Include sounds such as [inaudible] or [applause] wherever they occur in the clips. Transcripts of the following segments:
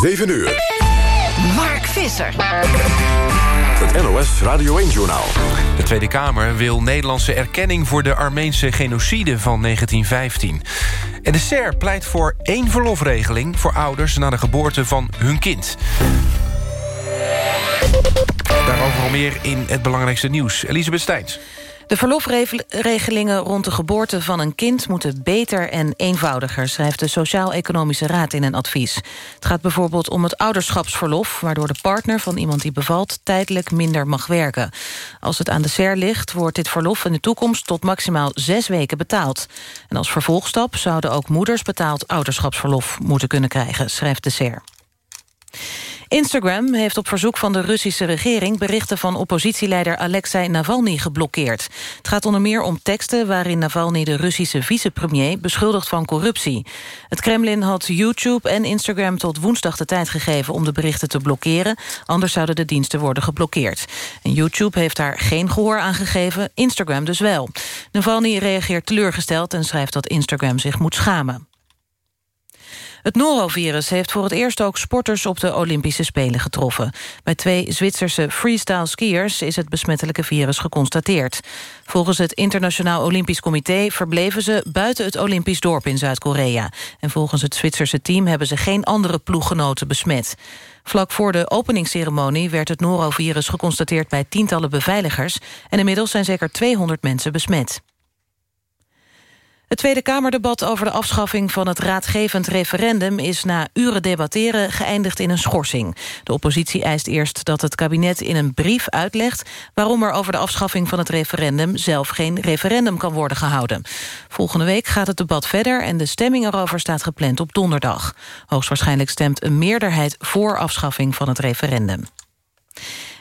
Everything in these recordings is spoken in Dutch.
7 uur. Mark Visser. Het NOS Radio 1-journaal. De Tweede Kamer wil Nederlandse erkenning voor de Armeense genocide van 1915. En de SER pleit voor één verlofregeling voor ouders na de geboorte van hun kind. Daarover al meer in het belangrijkste nieuws. Elisabeth Steins. De verlofregelingen rond de geboorte van een kind... moeten beter en eenvoudiger, schrijft de Sociaal-Economische Raad in een advies. Het gaat bijvoorbeeld om het ouderschapsverlof... waardoor de partner van iemand die bevalt tijdelijk minder mag werken. Als het aan de SER ligt, wordt dit verlof in de toekomst... tot maximaal zes weken betaald. En als vervolgstap zouden ook moeders betaald ouderschapsverlof moeten kunnen krijgen, schrijft de SER. Instagram heeft op verzoek van de Russische regering... berichten van oppositieleider Alexei Navalny geblokkeerd. Het gaat onder meer om teksten waarin Navalny de Russische vicepremier... beschuldigt van corruptie. Het Kremlin had YouTube en Instagram tot woensdag de tijd gegeven... om de berichten te blokkeren, anders zouden de diensten worden geblokkeerd. En YouTube heeft daar geen gehoor aan gegeven, Instagram dus wel. Navalny reageert teleurgesteld en schrijft dat Instagram zich moet schamen. Het norovirus heeft voor het eerst ook sporters op de Olympische Spelen getroffen. Bij twee Zwitserse freestyle skiers is het besmettelijke virus geconstateerd. Volgens het Internationaal Olympisch Comité verbleven ze buiten het Olympisch dorp in Zuid-Korea. En volgens het Zwitserse team hebben ze geen andere ploeggenoten besmet. Vlak voor de openingsceremonie werd het norovirus geconstateerd bij tientallen beveiligers. En inmiddels zijn zeker 200 mensen besmet. Het Tweede Kamerdebat over de afschaffing van het raadgevend referendum... is na uren debatteren geëindigd in een schorsing. De oppositie eist eerst dat het kabinet in een brief uitlegt... waarom er over de afschaffing van het referendum... zelf geen referendum kan worden gehouden. Volgende week gaat het debat verder... en de stemming erover staat gepland op donderdag. Hoogstwaarschijnlijk stemt een meerderheid voor afschaffing van het referendum.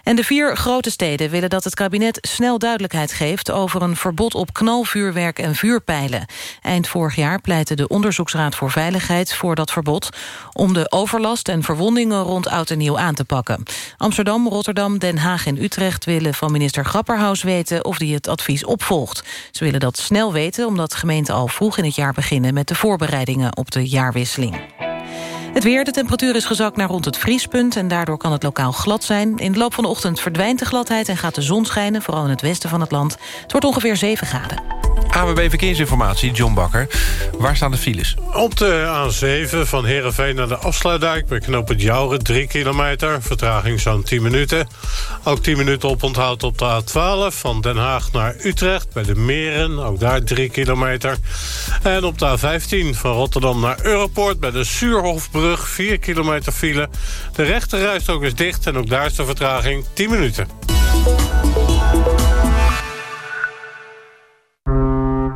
En de vier grote steden willen dat het kabinet snel duidelijkheid geeft... over een verbod op knalvuurwerk en vuurpijlen. Eind vorig jaar pleitte de Onderzoeksraad voor Veiligheid voor dat verbod... om de overlast en verwondingen rond oud en nieuw aan te pakken. Amsterdam, Rotterdam, Den Haag en Utrecht willen van minister Grapperhaus weten... of die het advies opvolgt. Ze willen dat snel weten omdat gemeenten al vroeg in het jaar beginnen... met de voorbereidingen op de jaarwisseling. Het weer, de temperatuur is gezakt naar rond het vriespunt... en daardoor kan het lokaal glad zijn. In de loop van de ochtend verdwijnt de gladheid en gaat de zon schijnen... vooral in het westen van het land. Het wordt ongeveer 7 graden. AWB Verkeersinformatie, John Bakker. Waar staan de files? Op de A7 van Heerenveen naar de Afsluitdijk... bij knooppunt Jouren, 3 kilometer. Vertraging zo'n 10 minuten. Ook 10 minuten op onthoud op de A12 van Den Haag naar Utrecht... bij de Meren, ook daar 3 kilometer. En op de A15 van Rotterdam naar Europoort... bij de Suurhofbrug, 4 kilometer file. De rechterrijstrook is dicht en ook daar is de vertraging 10 minuten.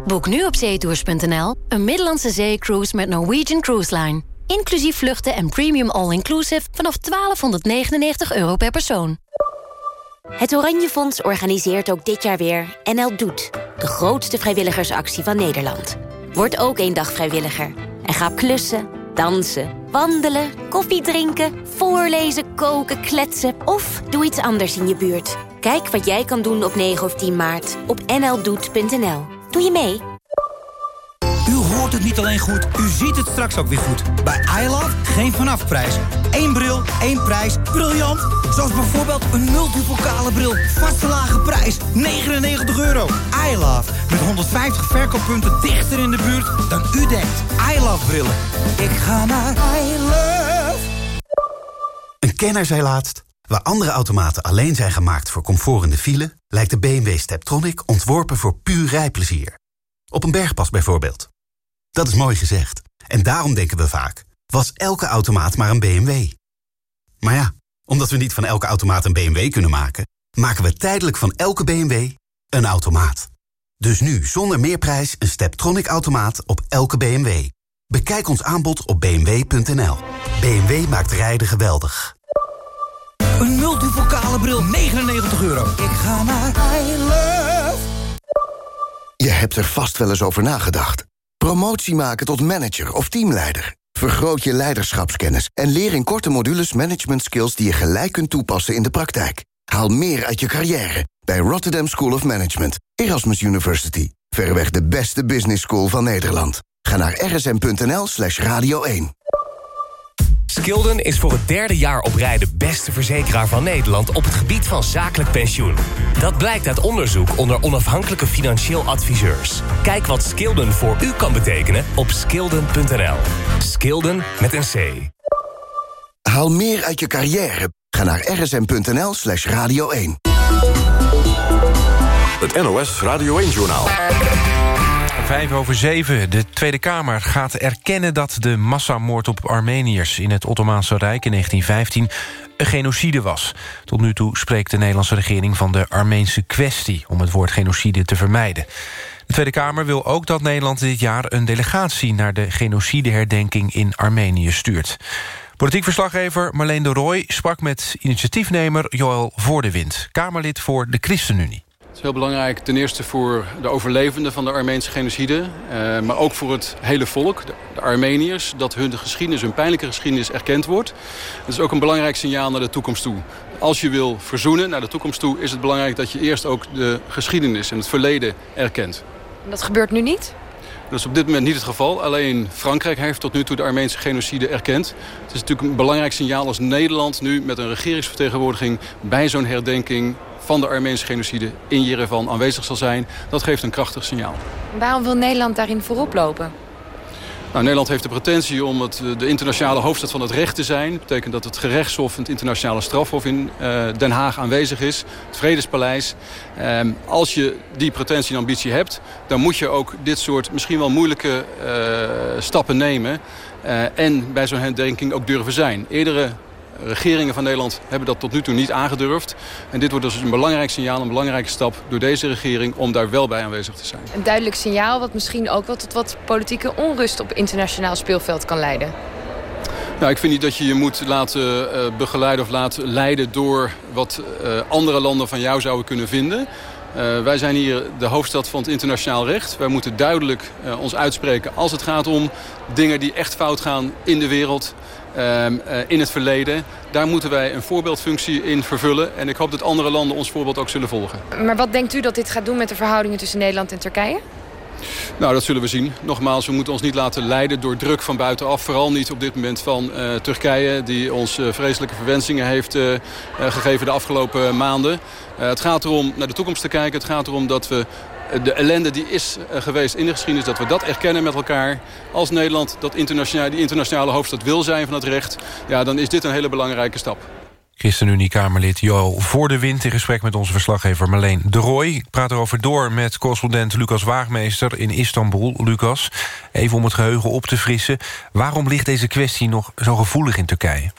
Boek nu op zeetours.nl een Middellandse zeecruise met Norwegian Cruise Line. Inclusief vluchten en premium all-inclusive vanaf 1299 euro per persoon. Het Oranje Fonds organiseert ook dit jaar weer NL Doet. De grootste vrijwilligersactie van Nederland. Word ook één dag vrijwilliger. En ga klussen, dansen, wandelen, koffie drinken... voorlezen, koken, kletsen of doe iets anders in je buurt. Kijk wat jij kan doen op 9 of 10 maart op nldoet.nl. Doe je mee? U hoort het niet alleen goed, u ziet het straks ook weer goed. Bij iLove geen vanafprijs. Eén bril, één prijs. Briljant! Zoals bijvoorbeeld een multipokale bril. Vaste lage prijs, 99 euro. iLove, met 150 verkooppunten dichter in de buurt dan u denkt. iLove brillen. Ik ga naar iLove. Een kenner zei laatst... Waar andere automaten alleen zijn gemaakt voor comfort in de file... lijkt de BMW Steptronic ontworpen voor puur rijplezier. Op een bergpas bijvoorbeeld. Dat is mooi gezegd. En daarom denken we vaak... was elke automaat maar een BMW? Maar ja, omdat we niet van elke automaat een BMW kunnen maken... maken we tijdelijk van elke BMW een automaat. Dus nu zonder meerprijs een Steptronic-automaat op elke BMW. Bekijk ons aanbod op bmw.nl. BMW maakt rijden geweldig. Een multipokale bril, 99 euro. Ik ga naar iLove. Je hebt er vast wel eens over nagedacht. Promotie maken tot manager of teamleider. Vergroot je leiderschapskennis en leer in korte modules management skills die je gelijk kunt toepassen in de praktijk. Haal meer uit je carrière bij Rotterdam School of Management, Erasmus University. Verreweg de beste business school van Nederland. Ga naar rsm.nl slash radio 1. Skilden is voor het derde jaar op rij de beste verzekeraar van Nederland... op het gebied van zakelijk pensioen. Dat blijkt uit onderzoek onder onafhankelijke financieel adviseurs. Kijk wat Skilden voor u kan betekenen op skilden.nl. Skilden met een C. Haal meer uit je carrière. Ga naar rsm.nl slash radio 1. Het NOS Radio 1-journaal. Vijf over zeven. De Tweede Kamer gaat erkennen dat de massamoord op Armeniërs... in het Ottomaanse Rijk in 1915 een genocide was. Tot nu toe spreekt de Nederlandse regering van de Armeense kwestie... om het woord genocide te vermijden. De Tweede Kamer wil ook dat Nederland dit jaar... een delegatie naar de genocideherdenking in Armenië stuurt. Politiek verslaggever Marleen de Rooij sprak met initiatiefnemer Joël Voordewind... Kamerlid voor de ChristenUnie. Het is heel belangrijk ten eerste voor de overlevenden van de Armeense genocide... Eh, maar ook voor het hele volk, de, de, Armeniërs... dat hun geschiedenis, hun pijnlijke geschiedenis erkend wordt. Het is ook een belangrijk signaal naar de toekomst toe. Als je wil verzoenen naar de toekomst toe... is het belangrijk dat je eerst ook de geschiedenis en het verleden erkent. En dat gebeurt nu niet? Dat is op dit moment niet het geval. Alleen Frankrijk heeft tot nu toe de Armeense genocide erkend. Het is natuurlijk een belangrijk signaal als Nederland nu met een regeringsvertegenwoordiging... bij zo'n herdenking van de Armeense genocide in Jerevan aanwezig zal zijn. Dat geeft een krachtig signaal. Waarom wil Nederland daarin voorop lopen? Nou, Nederland heeft de pretentie om het, de internationale hoofdstad van het recht te zijn. Dat betekent dat het gerechtshof, het internationale strafhof in uh, Den Haag aanwezig is. Het Vredespaleis. Um, als je die pretentie en ambitie hebt... dan moet je ook dit soort misschien wel moeilijke uh, stappen nemen. Uh, en bij zo'n herdenking ook durven zijn. Eerdere regeringen van Nederland hebben dat tot nu toe niet aangedurfd. En dit wordt dus een belangrijk signaal, een belangrijke stap door deze regering om daar wel bij aanwezig te zijn. Een duidelijk signaal wat misschien ook wel tot wat politieke onrust op internationaal speelveld kan leiden. Nou, ik vind niet dat je je moet laten uh, begeleiden of laten leiden door wat uh, andere landen van jou zouden kunnen vinden. Uh, wij zijn hier de hoofdstad van het internationaal recht. Wij moeten duidelijk ons uitspreken als het gaat om dingen die echt fout gaan in de wereld. Uh, in het verleden. Daar moeten wij een voorbeeldfunctie in vervullen. En ik hoop dat andere landen ons voorbeeld ook zullen volgen. Maar wat denkt u dat dit gaat doen met de verhoudingen tussen Nederland en Turkije? Nou, dat zullen we zien. Nogmaals, we moeten ons niet laten leiden door druk van buitenaf. Vooral niet op dit moment van uh, Turkije, die ons uh, vreselijke verwensingen heeft uh, gegeven de afgelopen maanden. het gaat erom naar de toekomst te kijken. Het gaat erom dat we de ellende die is geweest in de geschiedenis, dat we dat erkennen met elkaar. Als Nederland dat internationale, die internationale hoofdstad wil zijn van het recht, ja, dan is dit een hele belangrijke stap. ChristenUnie-Kamerlid Jo voor de wind... in gesprek met onze verslaggever Marleen de Rooij. Ik praat erover door met correspondent Lucas Waagmeester in Istanbul. Lucas, even om het geheugen op te frissen. Waarom ligt deze kwestie nog zo gevoelig in Turkije?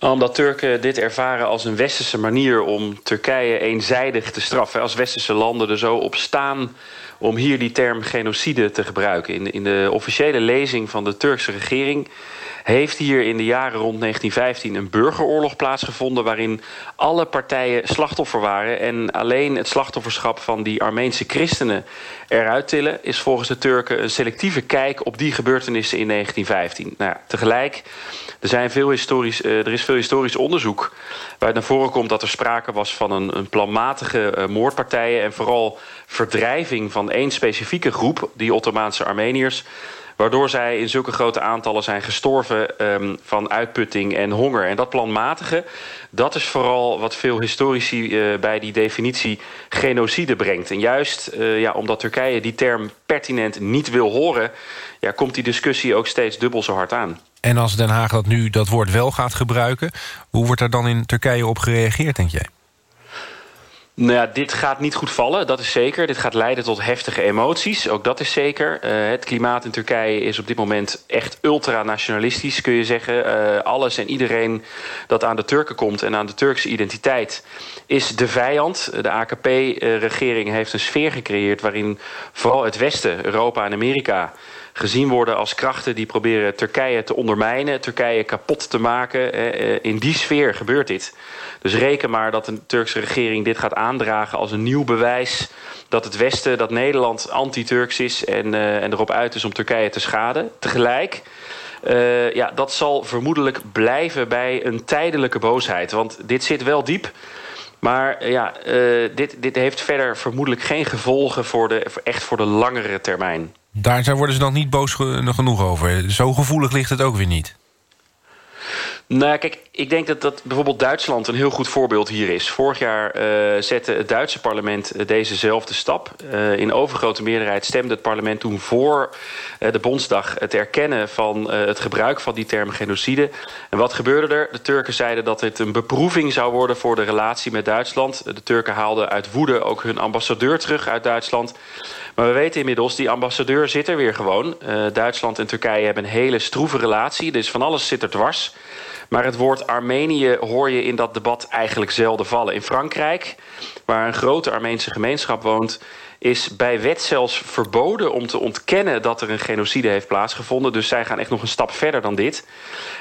Omdat Turken dit ervaren als een westerse manier om Turkije eenzijdig te straffen. Als westerse landen er zo op staan om hier die term genocide te gebruiken. In in de officiële lezing van de Turkse regering heeft hier in de jaren rond 1915 een burgeroorlog plaatsgevonden... waarin alle partijen slachtoffer waren... en alleen het slachtofferschap van die Armeense christenen eruit tillen... is volgens de Turken een selectieve kijk op die gebeurtenissen in 1915. Nou, tegelijk, er, zijn veel historisch, uh, er is veel historisch onderzoek... waaruit naar voren komt dat er sprake was van een, een planmatige uh, moordpartijen... en vooral verdrijving van één specifieke groep, die Ottomaanse Armeniërs waardoor zij in zulke grote aantallen zijn gestorven um, van uitputting en honger. En dat planmatige, dat is vooral wat veel historici uh, bij die definitie genocide brengt. En juist uh, ja, omdat Turkije die term pertinent niet wil horen... Ja, komt die discussie ook steeds dubbel zo hard aan. En als Den Haag dat nu dat woord wel gaat gebruiken... hoe wordt er dan in Turkije op gereageerd, denk jij? Nou ja, dit gaat niet goed vallen, dat is zeker. Dit gaat leiden tot heftige emoties, ook dat is zeker. Uh, het klimaat in Turkije is op dit moment echt ultranationalistisch, kun je zeggen. Uh, alles en iedereen dat aan de Turken komt en aan de Turkse identiteit... is de vijand. De AKP-regering heeft een sfeer gecreëerd... waarin vooral het Westen, Europa en Amerika gezien worden als krachten die proberen Turkije te ondermijnen, Turkije kapot te maken. In die sfeer gebeurt dit. Dus reken maar dat de Turkse regering dit gaat aandragen als een nieuw bewijs dat het Westen, dat Nederland anti-Turks is en, uh, en erop uit is om Turkije te schaden. Tegelijk, ja, dat zal vermoedelijk blijven bij een tijdelijke boosheid. Want dit zit wel diep. Maar ja, uh, dit, dit heeft verder vermoedelijk geen gevolgen voor de, echt voor de langere termijn. Daar worden ze dan niet boos genoeg over. Zo gevoelig ligt het ook weer niet. Nou, kijk, ik denk dat, dat bijvoorbeeld Duitsland een heel goed voorbeeld hier is. Vorig jaar uh, zette het Duitse parlement uh, dezezelfde stap. Uh, in overgrote meerderheid stemde het parlement toen voor de Bondsdag... het erkennen van het gebruik van die term genocide. En wat gebeurde er? De Turken zeiden dat dit een beproeving zou worden... voor de relatie met Duitsland. De Turken haalden uit woede ook hun ambassadeur terug uit Duitsland. Maar we weten inmiddels, die ambassadeur zit er weer gewoon. Duitsland en Turkije hebben een hele stroeve relatie. Dus van alles zit er dwars... Maar het woord Armenië hoor je in dat debat eigenlijk zelden vallen. In Frankrijk, waar een grote Armeense gemeenschap woont is bij wet zelfs verboden om te ontkennen dat er een genocide heeft plaatsgevonden. Dus zij gaan echt nog een stap verder dan dit.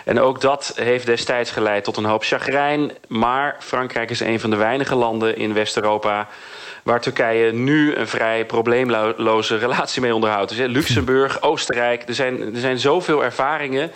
En ook dat heeft destijds geleid tot een hoop chagrijn. Maar Frankrijk is een van de weinige landen in West-Europa waar Turkije nu een vrij probleemloze relatie mee onderhoudt. Dus Luxemburg, Oostenrijk, er zijn, er zijn zoveel ervaringen.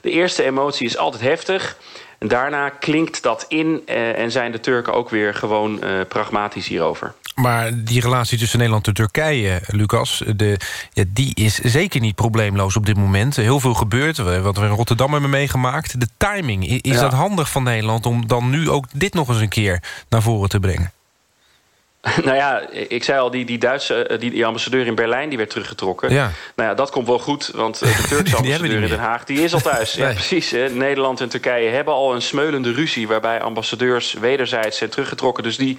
De eerste emotie is altijd heftig. En daarna klinkt dat in eh, en zijn de Turken ook weer gewoon uh, pragmatisch hierover. Maar die relatie tussen Nederland en Turkije, Lucas... De, ja, die is zeker niet probleemloos op dit moment. Heel veel gebeurt, wat we in Rotterdam hebben meegemaakt. De timing, is ja. dat handig van Nederland... om dan nu ook dit nog eens een keer naar voren te brengen? [laughs] Nou ja, ik zei al, die, die Duitse eh, die, die ambassadeur in Berlijn die werd teruggetrokken. Ja. Nou ja, dat komt wel goed, want eh, de [laughs] Turkse ambassadeur in Den Haag... die is al thuis. [laughs] Ja, precies. Hè. Nederland en Turkije hebben al een smeulende ruzie... waarbij ambassadeurs wederzijds zijn teruggetrokken. Dus die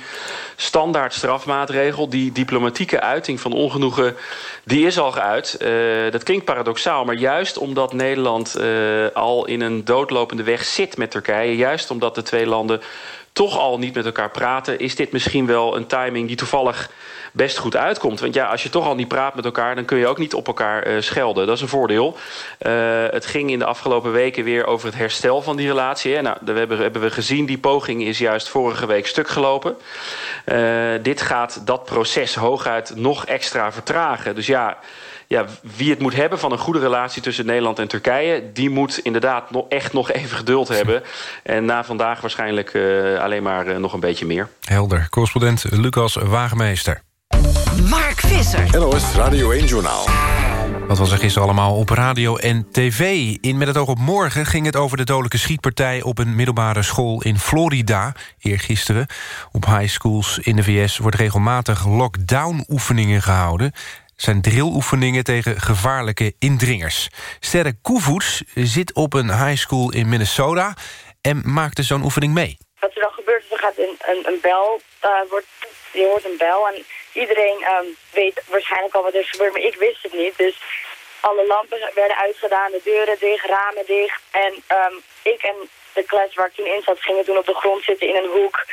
standaard strafmaatregel, die diplomatieke uiting van ongenoegen... die is al geuit. Uh, dat klinkt paradoxaal, maar juist omdat Nederland... Uh, al in een doodlopende weg zit met Turkije... juist omdat de twee landen toch al niet met elkaar praten... is dit misschien wel een timing die toevallig best goed uitkomt. Want ja, als je toch al niet praat met elkaar... dan kun je ook niet op elkaar uh, schelden. Dat is een voordeel. Uh, het ging in de afgelopen weken weer over het herstel van die relatie. Hè. Nou, dat hebben, hebben we gezien. Die poging is juist vorige week stuk gelopen. Uh, dit gaat dat proces hooguit nog extra vertragen. Dus ja ja, wie het moet hebben van een goede relatie tussen Nederland en Turkije... die moet inderdaad nog, echt nog even geduld hebben. En na vandaag waarschijnlijk uh, alleen maar uh, nog een beetje meer. Helder. Correspondent Lucas Wagenmeester. Mark Visser. NOS Radio 1 Journaal. Wat was er gisteren allemaal op radio en tv? In Met het oog op morgen ging het over de dodelijke schietpartij... op een middelbare school in Florida, eergisteren. Op high schools in de VS wordt regelmatig lockdown-oefeningen gehouden zijn drilloefeningen tegen gevaarlijke indringers. Sterre Koevoets zit op een high school in Minnesota... en maakte zo'n oefening mee. Wat er dan gebeurt is, er gaat een, een, bel, uh, wordt, je hoort een bel... en iedereen um, weet waarschijnlijk al wat er is gebeurd, maar ik wist het niet. Dus alle lampen werden uitgedaan, de deuren dicht, ramen dicht. En um, ik en de klas waar ik toen in zat gingen toen op de grond zitten in een hoek...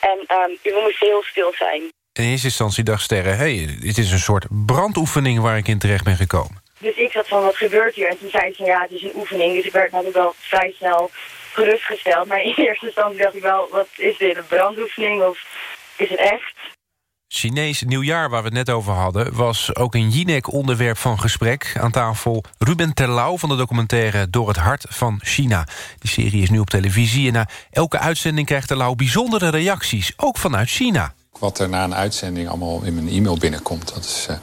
En um, we moesten heel stil zijn in eerste instantie dacht Sterren... hey, dit is een soort brandoefening waar ik in terecht ben gekomen. Dus ik zat van, wat gebeurt hier? En toen zei ze, ja, het is een oefening. Dus ik werd natuurlijk wel vrij snel gerustgesteld. Maar in eerste instantie dacht ik wel, wat is dit, een brandoefening of is het echt? Chinees nieuwjaar, waar we het net over hadden... was ook een Jinek onderwerp van gesprek. Aan tafel Ruben Terlouw van de documentaire Door het Hart van China. Die serie is nu op televisie en na elke uitzending krijgt Terlouw bijzondere reacties. Ook vanuit China wat er na een uitzending allemaal in mijn e-mail binnenkomt. Dat is uh,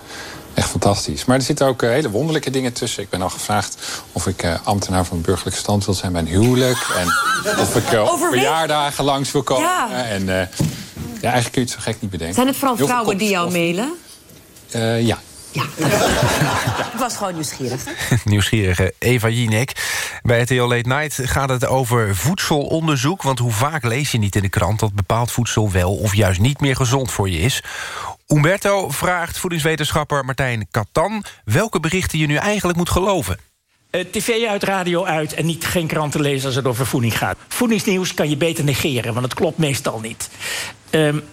echt fantastisch. Maar er zitten ook uh, hele wonderlijke dingen tussen. Ik ben al gevraagd of ik uh, ambtenaar van burgerlijke stand wil zijn bij een huwelijk. En of ik op verjaardagen langs wil komen. Ja. en ja, eigenlijk kun je het zo gek niet bedenken. Zijn het vooral vrouwen die jou mailen? ja. Ja, [laughs] ik was gewoon nieuwsgierig. [laughs] Nieuwsgierige Eva Jinek. Bij RTL Late Night gaat het over voedselonderzoek. Want hoe vaak lees je niet in de krant... dat bepaald voedsel wel of juist niet meer gezond voor je is. Umberto vraagt voedingswetenschapper Martijn Katan... welke berichten je nu eigenlijk moet geloven. Uh, TV uit, radio uit en niet geen kranten lezen als het over voeding gaat. Voedingsnieuws kan je beter negeren, want het klopt meestal niet. Um,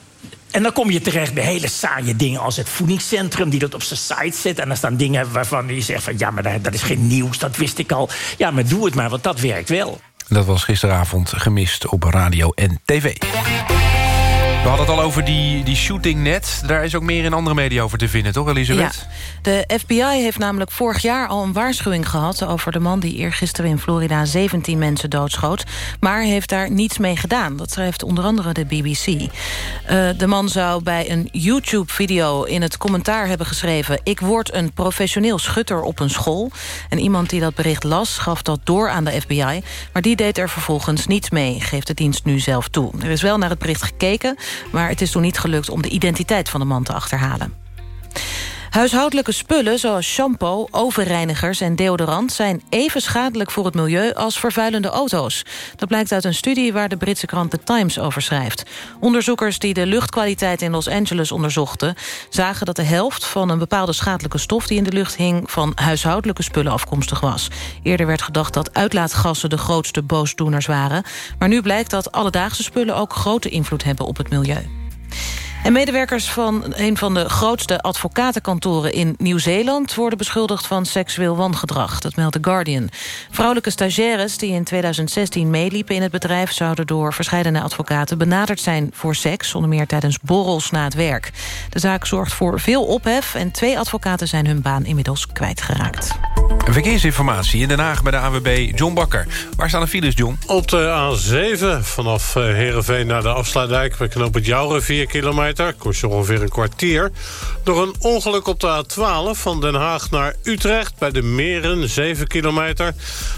en dan kom je terecht bij hele saaie dingen als het voedingscentrum... die dat op zijn site zet. En dan staan dingen waarvan je zegt van... ja, maar dat is geen nieuws, dat wist ik al. Ja, maar doe het maar, want dat werkt wel. Dat was gisteravond gemist op radio en tv. We hadden het al over die, die shooting net. Daar is ook meer in andere media over te vinden, toch Elisabeth? Ja. De FBI heeft namelijk vorig jaar al een waarschuwing gehad... over de man die eergisteren in Florida 17 mensen doodschoot. Maar heeft daar niets mee gedaan. Dat schrijft onder andere de BBC. Uh, de man zou bij een YouTube-video in het commentaar hebben geschreven... ik word een professioneel schutter op een school. En iemand die dat bericht las, gaf dat door aan de FBI. Maar die deed er vervolgens niets mee, geeft de dienst nu zelf toe. Er is wel naar het bericht gekeken... maar het is toen niet gelukt om de identiteit van de man te achterhalen. Huishoudelijke spullen zoals shampoo, overreinigers en deodorant... zijn even schadelijk voor het milieu als vervuilende auto's. Dat blijkt uit een studie waar de Britse krant The Times over schrijft. Onderzoekers die de luchtkwaliteit in Los Angeles onderzochten... zagen dat de helft van een bepaalde schadelijke stof... die in de lucht hing van huishoudelijke spullen afkomstig was. Eerder werd gedacht dat uitlaatgassen de grootste boosdoeners waren. Maar nu blijkt dat alledaagse spullen ook grote invloed hebben op het milieu. En medewerkers van een van de grootste advocatenkantoren in Nieuw-Zeeland... worden beschuldigd van seksueel wangedrag, dat meldt The Guardian. Vrouwelijke stagiaires die in 2016 meeliepen in het bedrijf... zouden door verschillende advocaten benaderd zijn voor seks... onder meer tijdens borrels na het werk. De zaak zorgt voor veel ophef... en twee advocaten zijn hun baan inmiddels kwijtgeraakt. Verkeersinformatie in Den Haag bij de AWB John Bakker. Waar staan de files, John? Op de A7 vanaf Heerenveen naar de Afsluitdijk... bij knoop het Jouren, 4 kilometer kilometer, kost je ongeveer een kwartier... door een ongeluk op de A12 van Den Haag naar Utrecht... bij de Meren, 7 kilometer.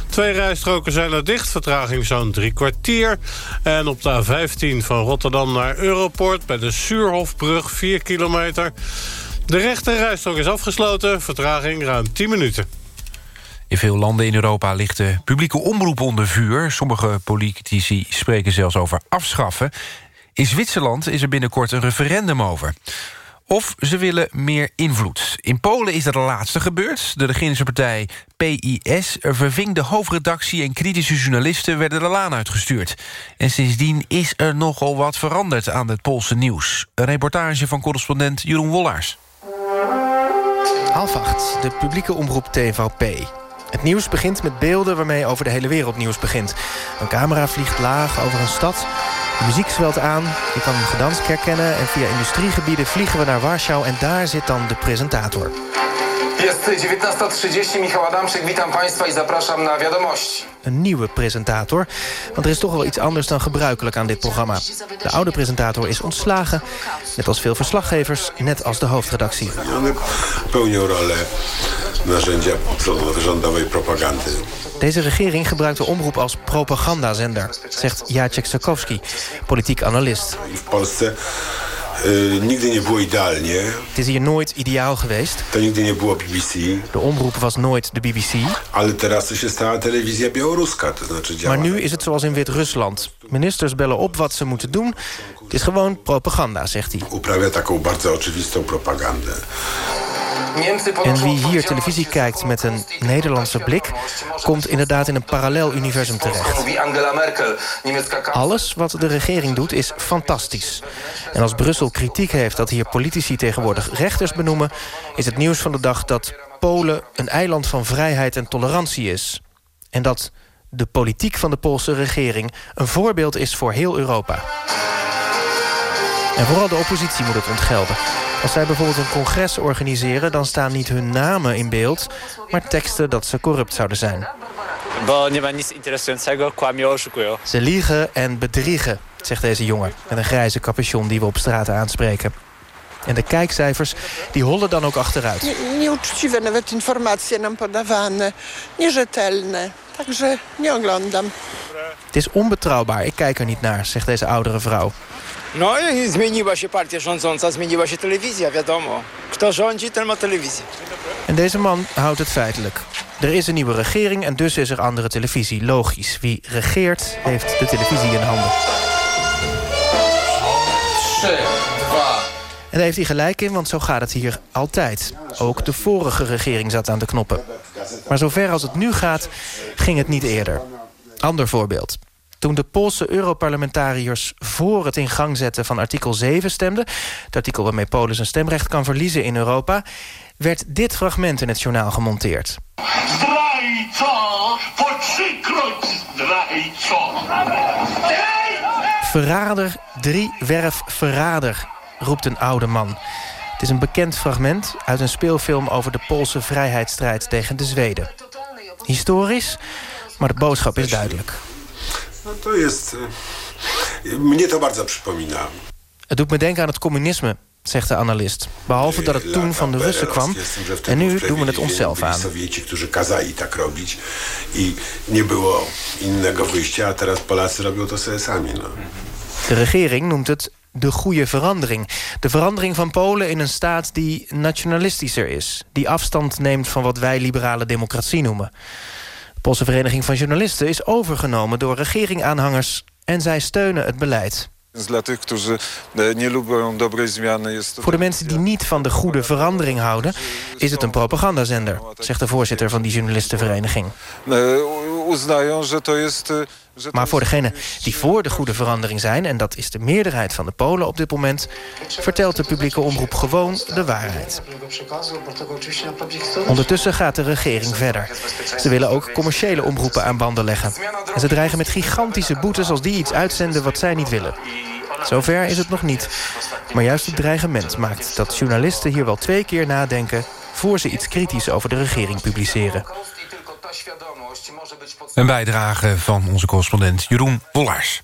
Twee rijstroken zijn er dicht, vertraging zo'n drie kwartier. En op de A15 van Rotterdam naar Europort... bij de Suurhofbrug, 4 kilometer. De rechte rijstrook is afgesloten, vertraging ruim 10 minuten. In veel landen in Europa ligt de publieke omroep onder vuur. Sommige politici spreken zelfs over afschaffen. In Zwitserland is er binnenkort een referendum over. Of ze willen meer invloed. In Polen is dat de laatste gebeurd. De regeringse partij PIS verving de hoofdredactie... en kritische journalisten werden de laan uitgestuurd. En sindsdien is er nogal wat veranderd aan het Poolse nieuws. Een reportage van correspondent Jeroen Wollaars. Half acht, de publieke omroep TVP. Het nieuws begint met beelden waarmee over de hele wereld nieuws begint. Een camera vliegt laag over een stad. De muziek zwelt aan, je kan Gdansk herkennen... en via industriegebieden vliegen we naar Warschau... en daar zit dan de presentator. Jest 19.30, Michał Adamczyk, witam Państwa i zapraszam na wiadomości. Een nieuwe presentator, want er is toch wel iets anders dan gebruikelijk aan dit programma. De oude presentator is ontslagen, net als veel verslaggevers, net als de hoofdredactie. Pełnią rolę narzędzia rządowej propagandy. Deze regering gebruikt de omroep als propagandazender, zegt Jacek Sakowski, politiek analist. Uh, nigdy nie było idealnie. Het is hier nooit ideaal geweest. To nigdy nie było BBC. De omroep was nooit de BBC. Ale teraz to się stała telewizja białoruska, to znaczy działa. Maar nu is het zoals in Wit-Rusland. Ministers bellen op wat ze moeten doen. Het is gewoon propaganda, zegt hij. Uprawia taką bardzo oczywistą propagandę. En wie hier televisie kijkt met een Nederlandse blik... komt inderdaad in een parallel universum terecht. Alles wat de regering doet is fantastisch. En als Brussel kritiek heeft dat hier politici tegenwoordig rechters benoemen... is het nieuws van de dag dat Polen een eiland van vrijheid en tolerantie is. En dat de politiek van de Poolse regering een voorbeeld is voor heel Europa. En vooral de oppositie moet het ontgelden. Als zij bijvoorbeeld een congres organiseren... dan staan niet hun namen in beeld, maar teksten dat ze corrupt zouden zijn. Ze liegen en bedriegen, zegt deze jongen... met een grijze capuchon die we op straat aanspreken. En de kijkcijfers die hollen dan ook achteruit. Nieuwsciwe nawet informacje nam podawane, nierzetelne. Także nie oglądam. Het is onbetrouwbaar, ik kijk er niet naar, zegt deze oudere vrouw. No i zmieniła się partia rządząca, zmieniła się telewizja, wiadomo. Kto rządzi, ten ma telewizję. En deze man houdt het feitelijk. Er is een nieuwe regering en dus is er andere televisie. Logisch, wie regeert heeft de televisie in handen. En daar heeft hij gelijk in, want zo gaat het hier altijd. Ook de vorige regering zat aan de knoppen. Maar zover als het nu gaat, ging het niet eerder. Ander voorbeeld. Toen de Poolse Europarlementariërs voor het in gang zetten van artikel 7 stemden... het artikel waarmee Polen zijn stemrecht kan verliezen in Europa... werd dit fragment in het journaal gemonteerd. Verrader, drie werf verrader, roept een oude man. Het is een bekend fragment uit een speelfilm... over de Poolse vrijheidsstrijd tegen de Zweden. Historisch, maar de boodschap is duidelijk. No to jest... Mnie to bardzo przypomina. Het doet me denken aan het communisme, zegt de analist. Behalve dat het toen van de Russen kwam... en nu doen we het onszelf aan. Sowieci, którzy kazali tak robić i nie było innego wyjścia, a teraz Polacy robią to sobie sami. No. De regering noemt het de goede verandering. De verandering van Polen in een staat die nationalistischer is. Die afstand neemt van wat wij liberale democratie noemen. De Poolse Vereniging van Journalisten is overgenomen door regeringaanhangers... en zij steunen het beleid. Voor de mensen die niet van de goede verandering houden... is het een propagandazender, zegt de voorzitter van die journalistenvereniging. Maar voor degenen die voor de goede verandering zijn... en dat is de meerderheid van de Polen op dit moment... vertelt de publieke omroep gewoon de waarheid. Ondertussen gaat de regering verder. Ze willen ook commerciële omroepen aan banden leggen. En ze dreigen met gigantische boetes als die iets uitzenden wat zij niet willen. Zover is het nog niet. Maar juist het dreigement maakt dat journalisten hier wel twee keer nadenken... voor ze iets kritisch over de regering publiceren. Een bijdrage van onze correspondent Jeroen Wollars.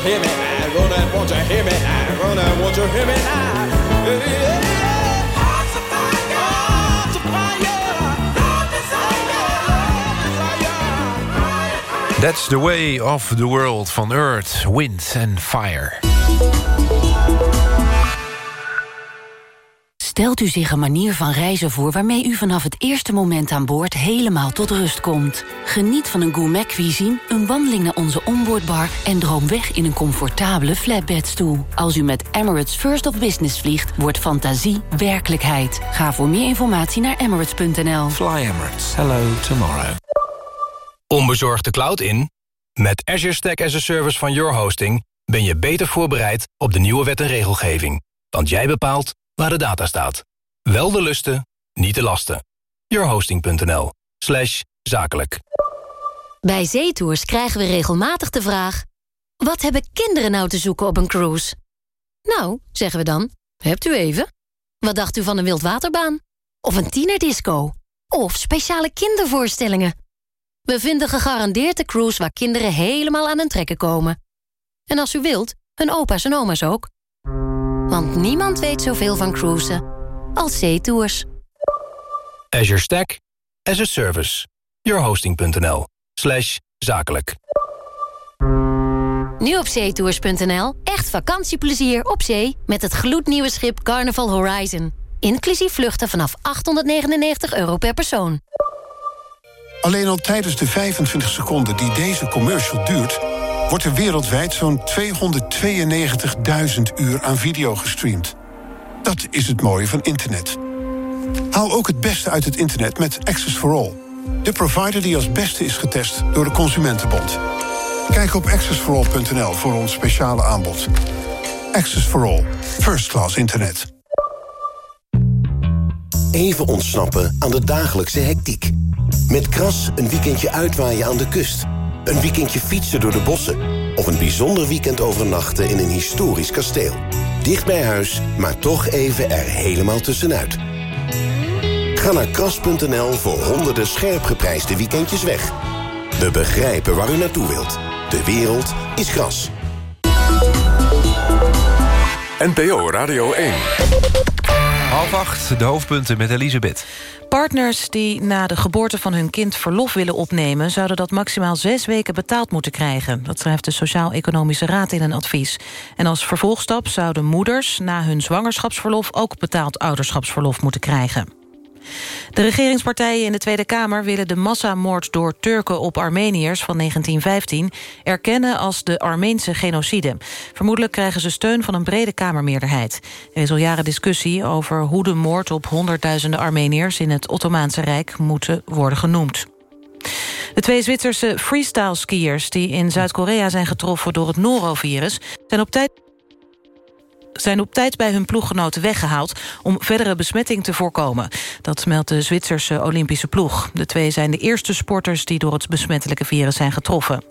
Hear me now? Gonna won't you hear me now? Gonna won't you hear me now? Yeah, yeah, yeah. Hearts of fire, hearts of fire, Lord desire, That's the way of the world van Earth, Wind and Fire. Stelt u zich een manier van reizen voor waarmee u vanaf het eerste moment aan boord helemaal tot rust komt. Geniet van een gourmet cuisine, een wandeling naar onze onboardbar en droom weg in een comfortabele flatbedstoel. Als u met Emirates First of Business vliegt, wordt fantasie werkelijkheid. Ga voor meer informatie naar emirates.nl. Fly Emirates. Hello tomorrow. Onbezorgd de cloud in? Met Azure Stack as a Service van Your Hosting ben je beter voorbereid op de nieuwe wet en regelgeving. Want jij bepaalt waar de data staat. Wel de lusten, niet de lasten. Yourhosting.nl slash zakelijk. Bij zeetours krijgen we regelmatig de vraag... wat hebben kinderen nou te zoeken op een cruise? Nou, zeggen we dan, hebt u even? Wat dacht u van een wildwaterbaan? Of een tienerdisco? Of speciale kindervoorstellingen? We vinden gegarandeerd de cruise waar kinderen helemaal aan hun trekken komen. En als u wilt, hun opa's en oma's ook. Want niemand weet zoveel van cruisen als zeetours. Azure Stack as a Service. Yourhosting.nl slash zakelijk. Nu op zeetours.nl. Echt vakantieplezier op zee met het gloednieuwe schip Carnival Horizon. Inclusief vluchten vanaf 899 euro per persoon. Alleen al tijdens de 25 seconden die deze commercial duurt... wordt er wereldwijd zo'n 292.000 uur aan video gestreamd. Dat is het mooie van internet. Haal ook het beste uit het internet met Access for All. De provider die als beste is getest door de Consumentenbond. Kijk op accessforall.nl voor ons speciale aanbod. Access for All. First class internet. Even ontsnappen aan de dagelijkse hectiek. Met Kras een weekendje uitwaaien aan de kust. Een weekendje fietsen door de bossen. Of een bijzonder weekend overnachten in een historisch kasteel. Dicht bij huis, maar toch even er helemaal tussenuit. Ga naar kras.nl voor honderden scherp geprijsde weekendjes weg. We begrijpen waar u naartoe wilt. De wereld is gras. NPO Radio 1. Half acht, de hoofdpunten met Elisabeth. Partners die na de geboorte van hun kind verlof willen opnemen... zouden dat maximaal zes weken betaald moeten krijgen. Dat schrijft de Sociaal-Economische Raad in een advies. En als vervolgstap zouden moeders na hun zwangerschapsverlof... ook betaald ouderschapsverlof moeten krijgen. De regeringspartijen in de Tweede Kamer willen de massamoord door Turken op Armeniërs van 1915 erkennen als de Armeense genocide. Vermoedelijk krijgen ze steun van een brede Kamermeerderheid. Er is al jaren discussie over hoe de moord op honderdduizenden Armeniërs in het Ottomaanse Rijk moeten worden genoemd. De twee Zwitserse freestyle-skiers die in Zuid-Korea zijn getroffen door het norovirus... zijn op tijd zijn op tijd bij hun ploeggenoten weggehaald... om verdere besmetting te voorkomen. Dat meldt de Zwitserse Olympische ploeg. De twee zijn de eerste sporters die door het besmettelijke virus zijn getroffen.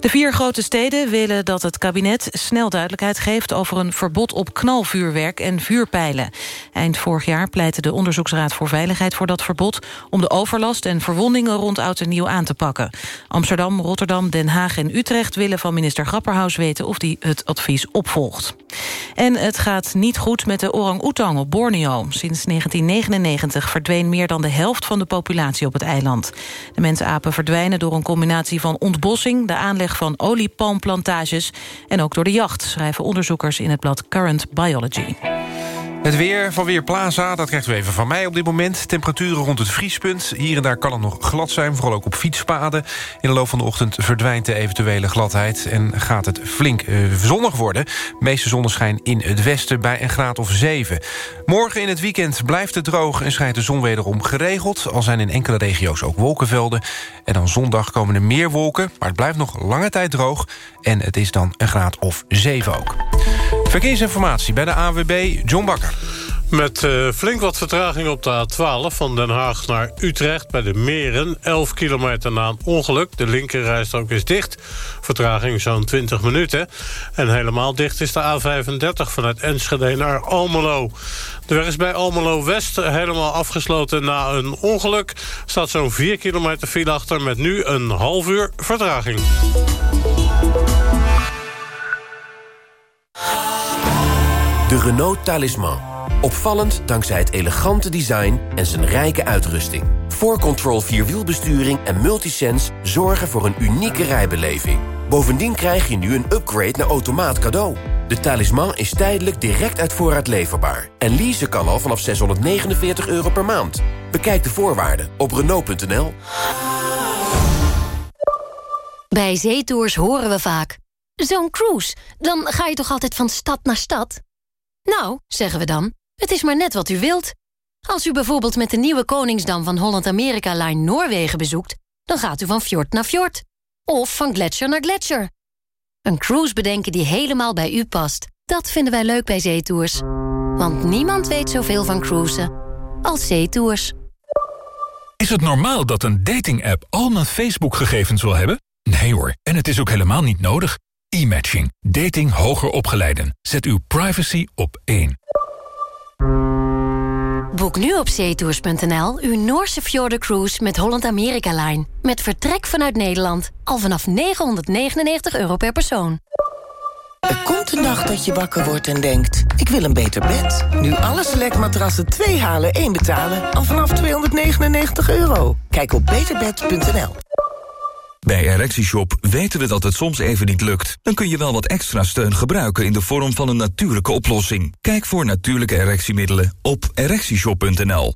De vier grote steden willen dat het kabinet snel duidelijkheid geeft... over een verbod op knalvuurwerk en vuurpijlen. Eind vorig jaar pleitte de Onderzoeksraad voor Veiligheid voor dat verbod... om de overlast en verwondingen rond oud en nieuw aan te pakken. Amsterdam, Rotterdam, Den Haag en Utrecht willen van minister Grapperhaus weten... of die het advies opvolgt. En het gaat niet goed met de orang-oetang op Borneo. Sinds 1999 verdween meer dan de helft van de populatie op het eiland. De mensapen verdwijnen door een combinatie van ontbossing... de aanleg van oliepalmplantages en ook door de jacht... schrijven onderzoekers in het blad Current Biology. Het weer van Weerplaza, dat krijgt u even van mij op dit moment. Temperaturen rond het vriespunt. Hier en daar kan het nog glad zijn, vooral ook op fietspaden. In de loop van de ochtend verdwijnt de eventuele gladheid... en gaat het flink uh, zonnig worden. meeste zonneschijn in het westen bij een graad of 7. Morgen in het weekend blijft het droog en schijnt de zon wederom geregeld. Al zijn in enkele regio's ook wolkenvelden. En dan zondag komen er meer wolken, maar het blijft nog lange tijd droog. En het is dan een graad of 7 ook. Verkeersinformatie bij de AWB John Bakker. Met uh, flink wat vertraging op de A12 van Den Haag naar Utrecht... bij de Meren, 11 kilometer na een ongeluk. De linkerrijstrook is dicht. Vertraging zo'n 20 minuten. En helemaal dicht is de A35 vanuit Enschede naar Almelo. De weg is bij Almelo-West helemaal afgesloten na een ongeluk. Staat zo'n 4 kilometer file achter met nu een half uur vertraging. De Renault Talisman. Opvallend dankzij het elegante design en zijn rijke uitrusting. 4Control Vierwielbesturing en Multisense zorgen voor een unieke rijbeleving. Bovendien krijg je nu een upgrade naar automaat cadeau. De talisman is tijdelijk direct uit voorraad leverbaar. En leasen kan al vanaf 649 euro per maand. Bekijk de voorwaarden op Renault.nl. Bij zeetours horen we vaak... Zo'n cruise, dan ga je toch altijd van stad naar stad? Nou, zeggen we dan, het is maar net wat u wilt. Als u bijvoorbeeld met de nieuwe Koningsdam van Holland-Amerika Line Noorwegen bezoekt... dan gaat u van fjord naar fjord. Of van gletsjer naar gletsjer. Een cruise bedenken die helemaal bij u past. Dat vinden wij leuk bij zeetours. Want niemand weet zoveel van cruisen als zeetours. Is het normaal dat een dating-app al mijn Facebook-gegevens wil hebben? Nee hoor, en het is ook helemaal niet nodig. E-matching. Dating hoger opgeleiden. Zet uw privacy op één. Boek nu op zeetours.nl uw Noorse Cruise met Holland America Line. Met vertrek vanuit Nederland. Al vanaf 999 euro per persoon. Er komt een dag dat je wakker wordt en denkt... ik wil een beter bed. Nu alle selectmatrassen 2 halen, 1 betalen. Al vanaf 299 euro. Kijk op beterbed.nl. Bij ErectieShop weten we dat het soms even niet lukt. Dan kun je wel wat extra steun gebruiken in de vorm van een natuurlijke oplossing. Kijk voor natuurlijke erectiemiddelen op ErectieShop.nl.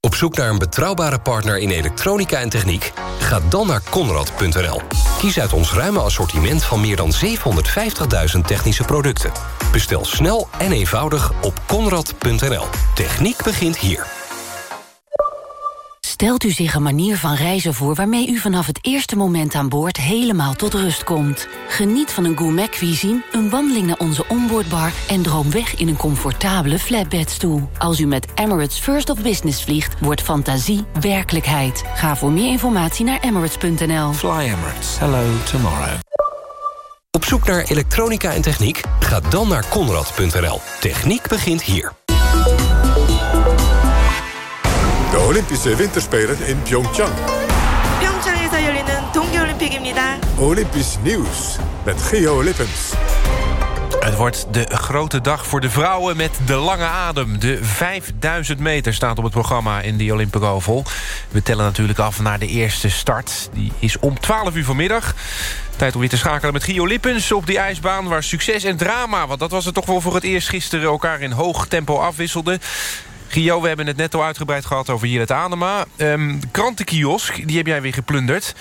Op zoek naar een betrouwbare partner in elektronica en techniek? Ga dan naar Conrad.nl. Kies uit ons ruime assortiment van meer dan 750.000 technische producten. Bestel snel en eenvoudig op Conrad.nl. Techniek begint hier. Stelt u zich een manier van reizen voor waarmee u vanaf het eerste moment aan boord helemaal tot rust komt. Geniet van een gourmet cuisine, een wandeling naar onze onboardbar en droom weg in een comfortabele flatbedstoel. Als u met Emirates First of Business vliegt, wordt fantasie werkelijkheid. Ga voor meer informatie naar emirates.nl. Fly Emirates. Hello tomorrow. Op zoek naar elektronica en techniek? Ga dan naar Conrad.nl. Techniek begint hier. De Olympische Winterspelen in Pyeongchang. 평창에서 열리는 동계올림픽입니다. Olympisch nieuws met Geo Lippens. Het wordt de grote dag voor de vrouwen met de lange adem. De 5000 meter staat op het programma in de Olympic Oval. We tellen natuurlijk af naar de eerste start. Die is om 12 uur vanmiddag. Tijd om weer te schakelen met Gio Lippens op die ijsbaan... waar succes en drama, want dat was het toch wel voor het eerst gisteren... elkaar in hoog tempo afwisselden. Gio, we hebben het net al uitgebreid gehad over Jillet Adema. Um, krantenkiosk, die heb jij weer geplunderd.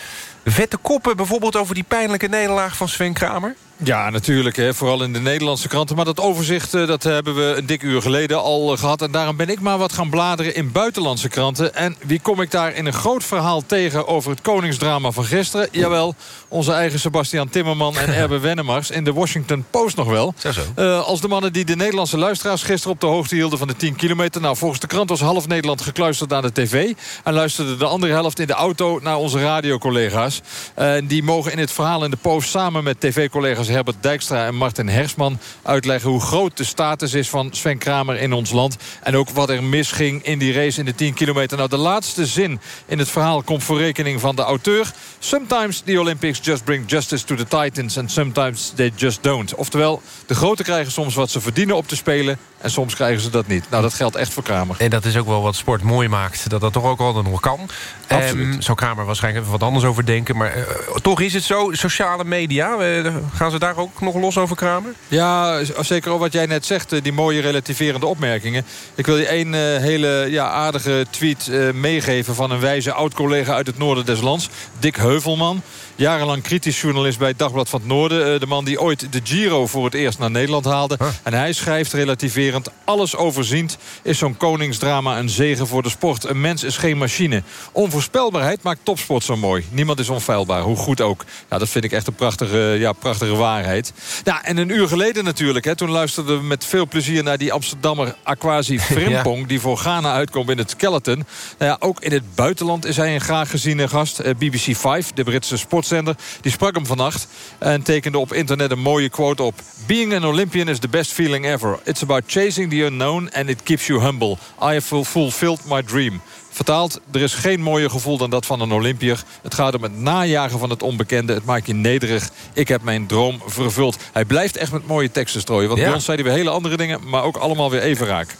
Vette koppen bijvoorbeeld over die pijnlijke nederlaag van Sven Kramer? Ja, natuurlijk. Hè, vooral in de Nederlandse kranten. Maar dat overzicht eh, dat hebben we een dik uur geleden al eh, gehad. En daarom ben ik maar wat gaan bladeren in buitenlandse kranten. En wie kom ik daar in een groot verhaal tegen over het koningsdrama van gisteren? Jawel, onze eigen Sebastian Timmerman en [laughs] Erbe Wennemars. In de Washington Post nog wel. Zo zo. Uh, als de mannen die de Nederlandse luisteraars gisteren op de hoogte hielden van de 10 kilometer. Nou, volgens de krant was half Nederland gekluisterd naar de tv. En luisterde de andere helft in de auto naar onze radiocollega's. Uh, die mogen in het verhaal in de Post samen met tv-collega's Herbert Dijkstra en Martin Hersman uitleggen... hoe groot de status is van Sven Kramer in ons land. En ook wat er misging in die race in de 10 kilometer. Nou, de laatste zin in het verhaal komt voor rekening van de auteur. Sometimes the Olympics just bring justice to the Titans... and sometimes they just don't. Oftewel, de grote krijgen soms wat ze verdienen op te spelen... en soms krijgen ze dat niet. Nou, dat geldt echt voor Kramer. En dat is ook wel wat sport mooi maakt. Dat dat toch ook altijd nog kan. Absoluut. Um, zou Kramer waarschijnlijk even wat anders over denken. Maar uh, toch is het zo, sociale media... Uh, gaan ze daar ook nog los over Kramer? Ja, zeker ook wat jij net zegt. Die mooie relativerende opmerkingen. Ik wil je één uh, hele ja, aardige tweet meegeven... van een wijze oud-collega uit het noorden des lands. Dick Heuvelman. Jarenlang kritisch journalist bij het Dagblad van het Noorden. De man die ooit de Giro voor het eerst naar Nederland haalde. Huh. En hij schrijft relativerend... alles overziend is zo'n koningsdrama een zegen voor de sport. Een mens is geen machine. Onvoorspelbaarheid maakt topsport zo mooi. Niemand is onfeilbaar, hoe goed ook. Ja, dat vind ik echt een prachtige, ja, prachtige waarheid. Nou, en een uur geleden natuurlijk. Hè, toen luisterden we met veel plezier naar die Amsterdammer Aquasi [laughs] Frimpong... ja. die voor Ghana uitkomt in het skeleton. Nou ja, ook in het buitenland is hij een graag geziene gast. Uh, BBC 5, de Britse sportzender, die sprak hem vannacht... en tekende op internet een mooie quote op. Being an Olympian is the best feeling ever. It's about chasing the unknown and it keeps you humble. I have fulfilled my dream. Vertaald, er is geen mooier gevoel dan dat van een Olympier. Het gaat om het najagen van het onbekende. Het maakt je nederig. Ik heb mijn droom vervuld. Hij blijft echt met mooie teksten strooien. Want Ja. bij ons zei hij weer hele andere dingen... maar ook allemaal weer even raak.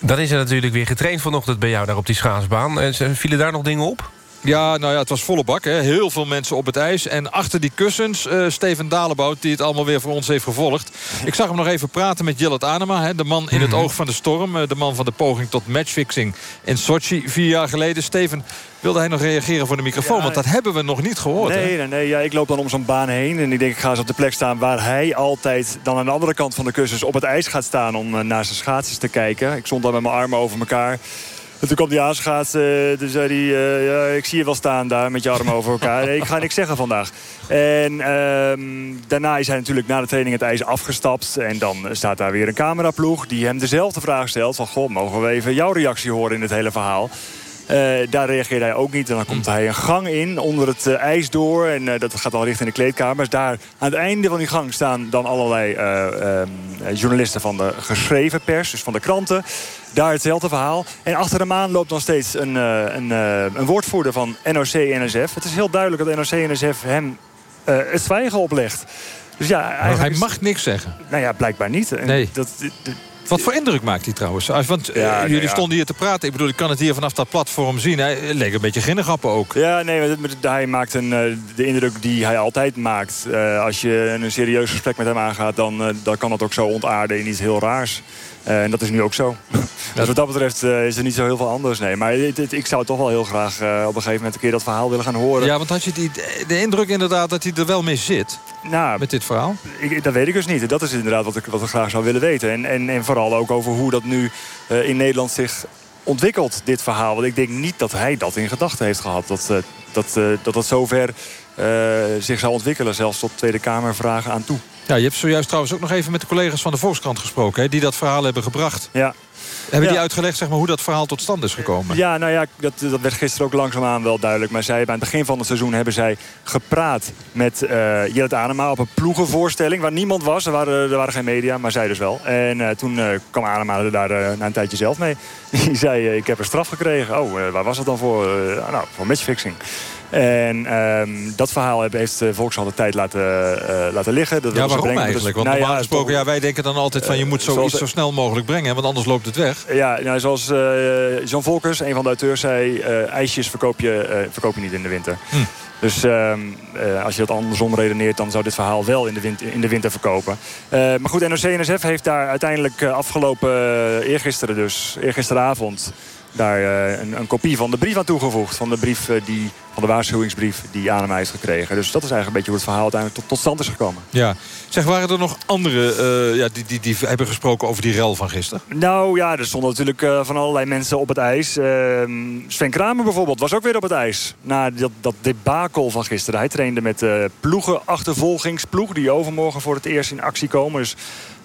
Dan is er natuurlijk weer getraind vanochtend bij jou daar op die schaatsbaan. En ze- vielen daar nog dingen op? Ja, nou ja, het was volle bak. Hè. Heel veel mensen op het ijs. En achter die kussens eh, Steven Dalebout... die het allemaal weer voor ons heeft gevolgd. Ik zag hem nog even praten met Jillet Anema. Hè, de man in het oog van de storm. eh, de man van de poging tot matchfixing in Sochi vier jaar geleden. Steven, wilde hij nog reageren voor de microfoon? Want dat hebben we nog niet gehoord. hè? Nee, nee, nee ja, ik loop dan om zo'n baan heen. En ik denk, ik ga eens op de plek staan waar hij altijd... dan aan de andere kant van de kussens op het ijs gaat staan... om eh, naar zijn schaatsers te kijken. Ik stond daar met mijn armen over elkaar. En toen kwam die aanschaatsen. Toen zei hij, eh, ja, ik zie je wel staan daar met je armen over elkaar. Ik ga niks zeggen vandaag. En ehm, daarna is hij natuurlijk na de training het ijs afgestapt. En dan staat daar weer een cameraploeg die hem dezelfde vraag stelt. Van, goh, mogen we even jouw reactie horen in het hele verhaal? Eh, daar reageerde hij ook niet. En dan komt hij een gang in onder het eh, ijs door. En eh, dat gaat dan richting de kleedkamers. Daar aan het einde van die gang staan dan allerlei eh, ehm, journalisten van de geschreven pers. Dus van de kranten. Daar hetzelfde verhaal. En achter hem aan loopt dan steeds een, een, een woordvoerder van NOC-NSF. Het is heel duidelijk dat NOC-NSF hem het zwijgen oplegt. Dus ja, hij is- mag niks zeggen. Nou ja, blijkbaar niet. En Nee. Dat, Wat voor indruk maakt hij trouwens? Als- Want eh, Ja, jullie ja. stonden hier te praten. Ik bedoel, ik kan het hier vanaf dat platform zien. Hij leek een beetje ginnegappen ook. Ja, nee, hij maakt een, eh, de indruk die hij altijd maakt. Eh, als je een serieus gesprek met hem aangaat, dan, dan kan dat ook zo ontaarden in iets heel raars. Eh, en dat is nu ook zo. [laughs] dus wat dat betreft eh, is er niet zo heel veel anders. Nee, maar het- het- ik zou toch wel heel graag eh, op een gegeven moment een keer dat verhaal willen gaan horen. Ja, want had je die, de indruk inderdaad dat hij er wel mee zit? Nou, met dit verhaal? Ik, dat weet ik dus niet. Dat is inderdaad wat ik, wat ik graag zou willen weten. En, en, en vooral ook over hoe dat nu in Nederland zich ontwikkelt, dit verhaal. Want ik denk niet dat hij dat in gedachten heeft gehad. Dat dat, eh, dat, dat zover zich zou ontwikkelen. Zelfs tot Tweede Kamervragen aan toe. Ja, je hebt zojuist trouwens ook nog even met de collega's van de Volkskrant gesproken... Hè, die dat verhaal hebben gebracht. Ja. Hebben Ja. die uitgelegd zeg maar, hoe dat verhaal tot stand is gekomen? Ja, nou ja, dat, dat werd gisteren ook langzaamaan wel duidelijk. Maar zij, hebben aan het begin van het seizoen hebben zij gepraat met uh, Jillet Anema... op een ploegenvoorstelling waar niemand was. Er waren, er waren geen media, maar zij dus wel. En eh, toen eh, kwam Anema er daar eh, na een tijdje zelf mee. [laughs] Die zei, eh, ik heb een straf gekregen. Oh, eh, waar was dat dan voor? Eh, nou, voor matchfixing. En ehm, dat verhaal heeft- heeft de tijd laten, laten liggen. Dat Ja, waarom brengen. eigenlijk? Want Dus, nou normaal ja, gesproken, ja, wij denken dan altijd van... je moet zoiets zoals- zo snel mogelijk brengen, want anders loopt het weg. Ja, nou, zoals John Volkers, een van de auteurs, zei... ijsjes verkoop je, verkoop je niet in de winter. Hm. Dus ehm, eh, als je dat andersom redeneert... dan zou dit verhaal wel in de, in de winter verkopen. Eh, maar goed, NOC-NSF heeft daar uiteindelijk eh, afgelopen... eergisteren dus, eergisteravond... daar een, een kopie van de brief aan toegevoegd. Van de brief die, van de waarschuwingsbrief die Anema heeft gekregen. Dus dat is eigenlijk een beetje hoe het verhaal uiteindelijk tot, tot stand is gekomen. Ja. Zeg, waren er nog anderen eh, ja, die, die, die hebben gesproken over die rel van gisteren? Nou ja, er stonden natuurlijk eh, van allerlei mensen op het ijs. Ehm, Sven Kramer bijvoorbeeld was ook weer op het ijs. Na dat, dat debakel van gisteren. Hij trainde met de ploegenachtervolgingsploeg... die overmorgen voor het eerst in actie komen. Dus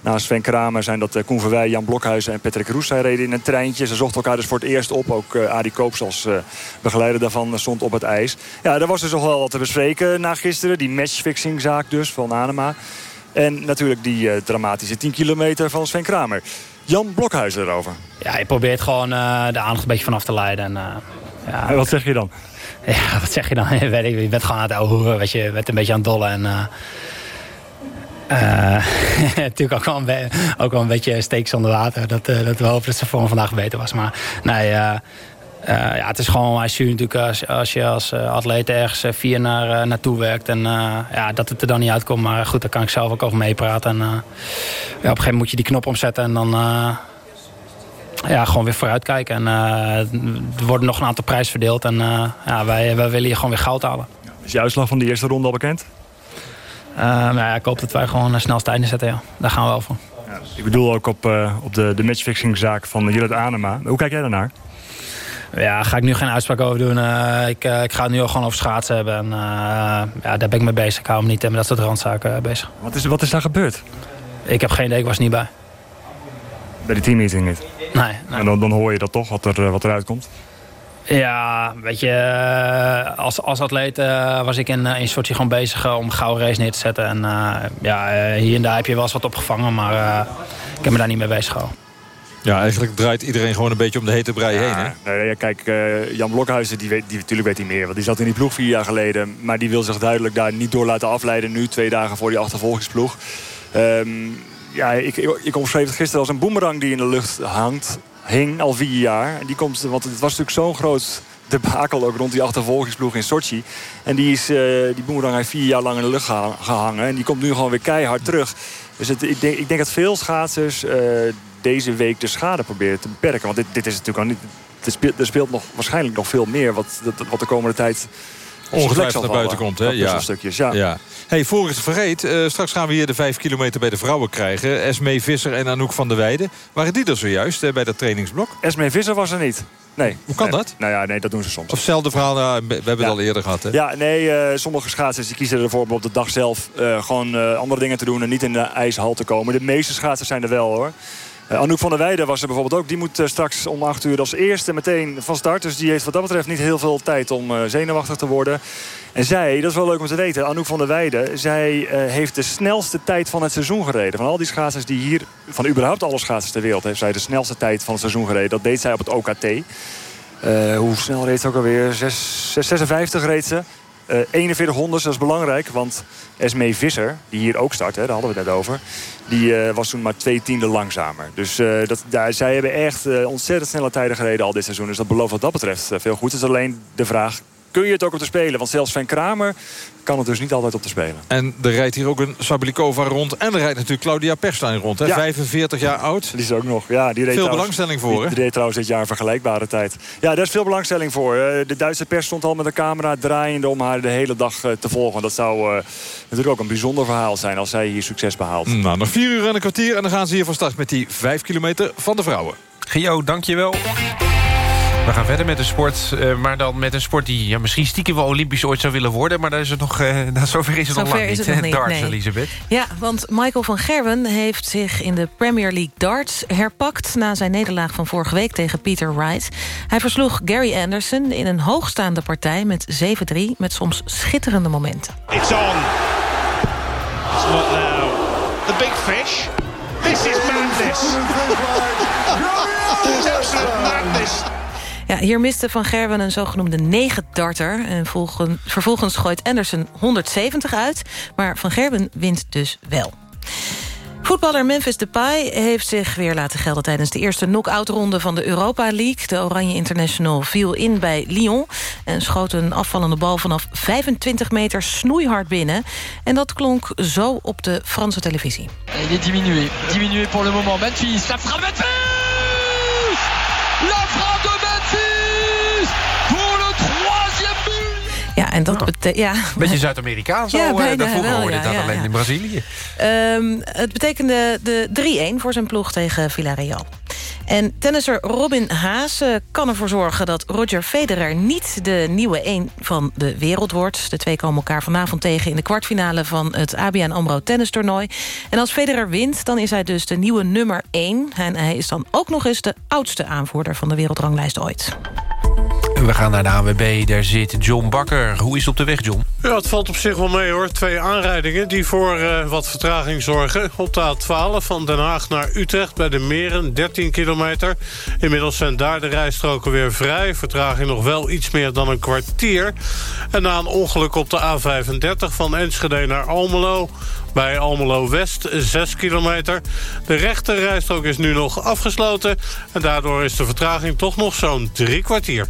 naast Sven Kramer zijn dat eh, Koen Verwij, Jan Blokhuizen en Patrick Roes. Zij reden in een treintje. Ze zochten elkaar dus voor het eerst op. Ook eh Adi Koops als eh, begeleider daarvan eh, stond op het ijs. Ja, er was dus nog wel wat te bespreken na gisteren. Die matchfixingzaak dus van Anema. En natuurlijk die eh, dramatische 10 kilometer van Sven Kramer. Jan Blokhuizen erover. Ja, je probeert gewoon eh, de aandacht een beetje vanaf te leiden. En, eh, ja, En wat zeg je dan? Ja, [laughs] wat zeg je dan? [laughs] Je bent gewoon aan het weet je. Je bent een beetje aan het dollen. En, [laughs] natuurlijk ook wel, een ook wel een beetje steeks onder water. Dat, eh, dat we hopen dat ze voor vandaag beter was. Maar nee, ja, het is gewoon als je natuurlijk als, als je als eh, atleet ergens eh, vier naar, eh, naartoe werkt. En eh, ja, dat het er dan niet uitkomt. Maar goed, daar kan ik zelf ook over meepraten. En eh, ja, op een gegeven moment moet je die knop omzetten. En dan eh, ja, gewoon weer vooruitkijken. En eh, er worden nog een aantal prijzen verdeeld. En eh, ja, wij, wij willen hier gewoon weer goud halen. Is je uitslag van de eerste ronde al bekend? Uh, nou ja, ik hoop dat wij gewoon snel tijden zetten. Ja. Daar gaan we wel voor. Ja, ik bedoel ook op, op de, de matchfixingzaak van Jillet Anema. Hoe kijk jij daarnaar? Ja, ga ik nu geen uitspraak over doen. Uh, ik, ik ga het nu al gewoon over schaatsen hebben. En, ja, daar ben ik mee bezig. Ik hou me niet met dat soort randzaken bezig. Wat is, wat is daar gebeurd? Ik heb geen idee, ik was niet bij. Bij de teammeeting niet? Nee. nee. En dan, dan hoor je dat toch, wat, er, wat eruit komt? Ja, weet je, eh, als, als atleet uh, was ik in, in Sochi gewoon bezig uh, om een gouden race neer te zetten. En uh, ja, hier en daar heb je wel eens wat opgevangen, maar ik heb me daar niet mee bezig gehouden. Ja, eigenlijk draait iedereen gewoon een beetje om de hete brei heen. Hè? Nee, ja, kijk, eh, Jan Blokhuizen, die weet, die, natuurlijk weet hij meer. Want die zat in die ploeg vier jaar geleden. Maar die wil zich duidelijk daar niet door laten afleiden... nu, twee dagen voor die achtervolgingsploeg. Ehm, ja, ik, ik, ik omschreef het gisteren als een boemerang die in de lucht hangt. Hing al vier jaar. En die komt, want het was natuurlijk zo'n groot debakel ook rond die achtervolgingsploeg in Sochi. En die, is, eh, die boemerang heeft vier jaar lang in de lucht geha- gehangen. En die komt nu gewoon weer keihard terug. Dus het, ik, denk, ik denk dat veel schaatsers eh, deze week de schade proberen te beperken. Want dit, dit is natuurlijk al niet... Er speelt, er speelt nog, waarschijnlijk nog veel meer wat, wat de komende tijd... Ongetwijfeld naar buiten komt. Hè? Ja. Stukjes, ja. Ja. Hey, voor ik het vergeet, eh, straks gaan we hier de 5 kilometer bij de vrouwen krijgen. Esmee Visser en Anouk van der Weijden. Waren die er zojuist eh, bij dat trainingsblok? Esmee Visser was er niet. Nee. Hoe kan Nee. dat? Nou ja, nee, dat doen ze soms. Of hetzelfde verhaal, nou, we hebben het al eerder gehad. Hè? Ja, nee, eh, sommige schaatsers die kiezen ervoor om op de dag zelf gewoon andere dingen te doen en niet in de ijshal te komen. De meeste schaatsers zijn er wel hoor. Eh, Anouk van der Weijden was er bijvoorbeeld ook. Die moet eh, straks om 8 uur als eerste meteen van start. Dus die heeft wat dat betreft niet heel veel tijd om eh, zenuwachtig te worden. En zij, dat is wel leuk om te weten, Anouk van der Weijden... zij heeft de snelste tijd van het seizoen gereden. Van al die schaatsers die hier, van überhaupt alle schaatsers ter wereld... heeft zij de snelste tijd van het seizoen gereden. Dat deed zij op het OKT. Hoe snel reed ze ook alweer? Zes- zes- 56 reed ze. Eh 4100, dat is belangrijk. Want Esmee Visser, die hier ook start, hè, daar hadden we het net over... die eh, was toen maar twee tienden langzamer. Dus eh, dat, daar, zij hebben echt ontzettend snelle tijden gereden al dit seizoen. Dus dat belooft wat dat betreft veel goed. Het is alleen de vraag, kun je het ook op te spelen? Want zelfs Sven Kramer kan het dus niet altijd op te spelen. En er rijdt hier ook een Sablikova rond. En er rijdt natuurlijk Claudia Perstijn rond. Hè? Ja. 45 jaar oud. Die is ook nog. Ja, die reed Veel trouwens- belangstelling voor, hè? Die, die reed trouwens dit jaar een vergelijkbare tijd. Ja, daar is veel belangstelling voor. Eh, De Duitse pers stond al met een camera draaiende om haar de hele dag eh, te volgen. Dat zou eh, natuurlijk ook een bijzonder verhaal zijn als zij hier succes behaalt. Nou, nog vier uur en een kwartier. En dan gaan ze hier van start met die 5 kilometer van de vrouwen. Gio, dankjewel. We gaan verder met de sport, eh, maar dan met een sport die ja, misschien stiekem wel olympisch ooit zou willen worden. Maar daar is het nog, eh, [laughs] nou, zover is het nog lang is niet. het nog Darts, nee. Elisabeth. Ja, want Michael van Gerwen heeft zich in de Premier League darts herpakt... na zijn nederlaag van vorige week tegen Peter Wright. Hij versloeg Gary Anderson in een hoogstaande partij met 7-3... met soms schitterende momenten. It's on. It's not now. The big fish. This is madness. [laughs] It's absolute madness. Ja, hier miste Van Gerwen een zogenoemde negen-darter. En volgen- vervolgens gooit Anderson 170 uit. Maar Van Gerwen wint dus wel. Voetballer Memphis Depay heeft zich weer laten gelden... tijdens de eerste knock-out-ronde van de Europa League. De Oranje International viel in bij Lyon... en schoot een afvallende bal vanaf 25 meter snoeihard binnen. En dat klonk zo op de Franse televisie. Il est diminué. Diminué pour le moment. Memphis. La frappe Memphis La frappe en dat betekent... Ja, Beetje Zuid-Amerikaans Ja, bijna eh, Daarvoor wel, hoorde ja, dat ja, alleen in Brazilië. Ehm, het betekende de 3-1 voor zijn ploeg tegen Villarreal. En tennisser Robin Haas kan ervoor zorgen dat Roger Federer niet de nieuwe 1 van de wereld wordt. De twee komen elkaar vanavond tegen in de kwartfinale van het ABN AMRO tennistoernooi. En als Federer wint, dan is hij dus de nieuwe nummer 1. En hij is dan ook nog eens de oudste aanvoerder van de wereldranglijst ooit. We gaan naar de ANWB, daar zit John Bakker. Hoe is het op de weg, John? Ja, het valt op zich wel mee hoor. Twee aanrijdingen die voor eh, wat vertraging zorgen. Op de A12 van Den Haag naar Utrecht bij de Meren, 13 kilometer. Inmiddels zijn daar de rijstroken weer vrij. Vertraging nog wel iets meer dan een kwartier. En na een ongeluk op de A35 van Enschede naar Almelo... bij Almelo West, 6 kilometer. De rechter rijstrook is nu nog afgesloten... en daardoor is de vertraging toch nog zo'n drie kwartier.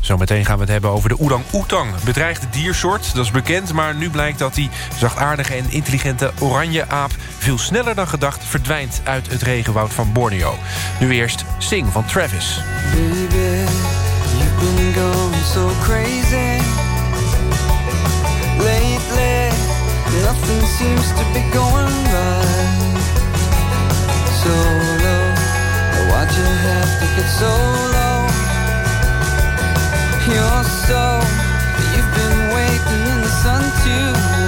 Zometeen gaan we het hebben over de oerang-oetang. Bedreigde diersoort, dat is bekend. Maar nu blijkt dat die zachtaardige en intelligente oranje aap... veel sneller dan gedacht verdwijnt uit het regenwoud van Borneo. Nu eerst Sing van Travis. So crazy lately. Seems to be going. So you have to get so? You're so, you've been waiting in the sun too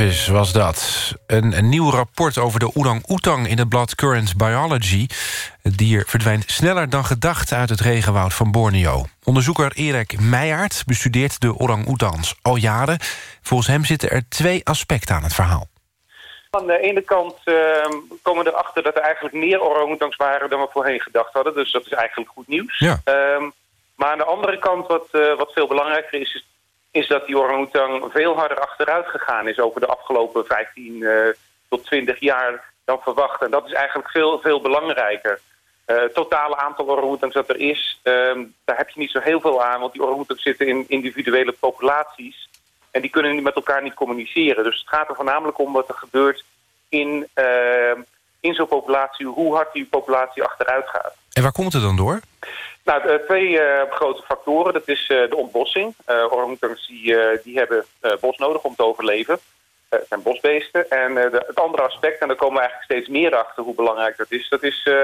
Was dat. Een, een nieuw rapport over de orang-oetang in het blad Current Biology. Het dier verdwijnt sneller dan gedacht uit het regenwoud van Borneo. Onderzoeker Erik Meijaert bestudeert de orang-oetangs al jaren. Volgens hem zitten er twee aspecten aan het verhaal. Aan de ene kant ehm, komen we erachter dat er eigenlijk meer orang-oetangs waren dan we voorheen gedacht hadden. Dus dat is eigenlijk goed nieuws. Ja. Ehm, maar aan de andere kant, wat, eh, wat veel belangrijker is, is, is dat die orang-oetang veel harder achteruit gegaan is over de afgelopen 15 eh, tot 20 jaar dan verwacht. En dat is eigenlijk veel, veel belangrijker. Eh, het totale aantal orang-oetangs dat er is, ehm, daar heb je niet zo heel veel aan, want die orang-oetangs zitten in individuele populaties. En die kunnen met elkaar niet communiceren. Dus het gaat er voornamelijk om wat er gebeurt in, eh, in zo'n populatie, hoe hard die populatie achteruit gaat. En waar komt het dan door? Nou, de twee eh, grote factoren. Dat is eh, de ontbossing. Uh, orangutans die, eh, die hebben eh, bos nodig om te overleven. Eh, het zijn bosbeesten. En eh, de- het andere aspect, en daar komen we eigenlijk steeds meer achter hoe belangrijk dat is... dat is, eh,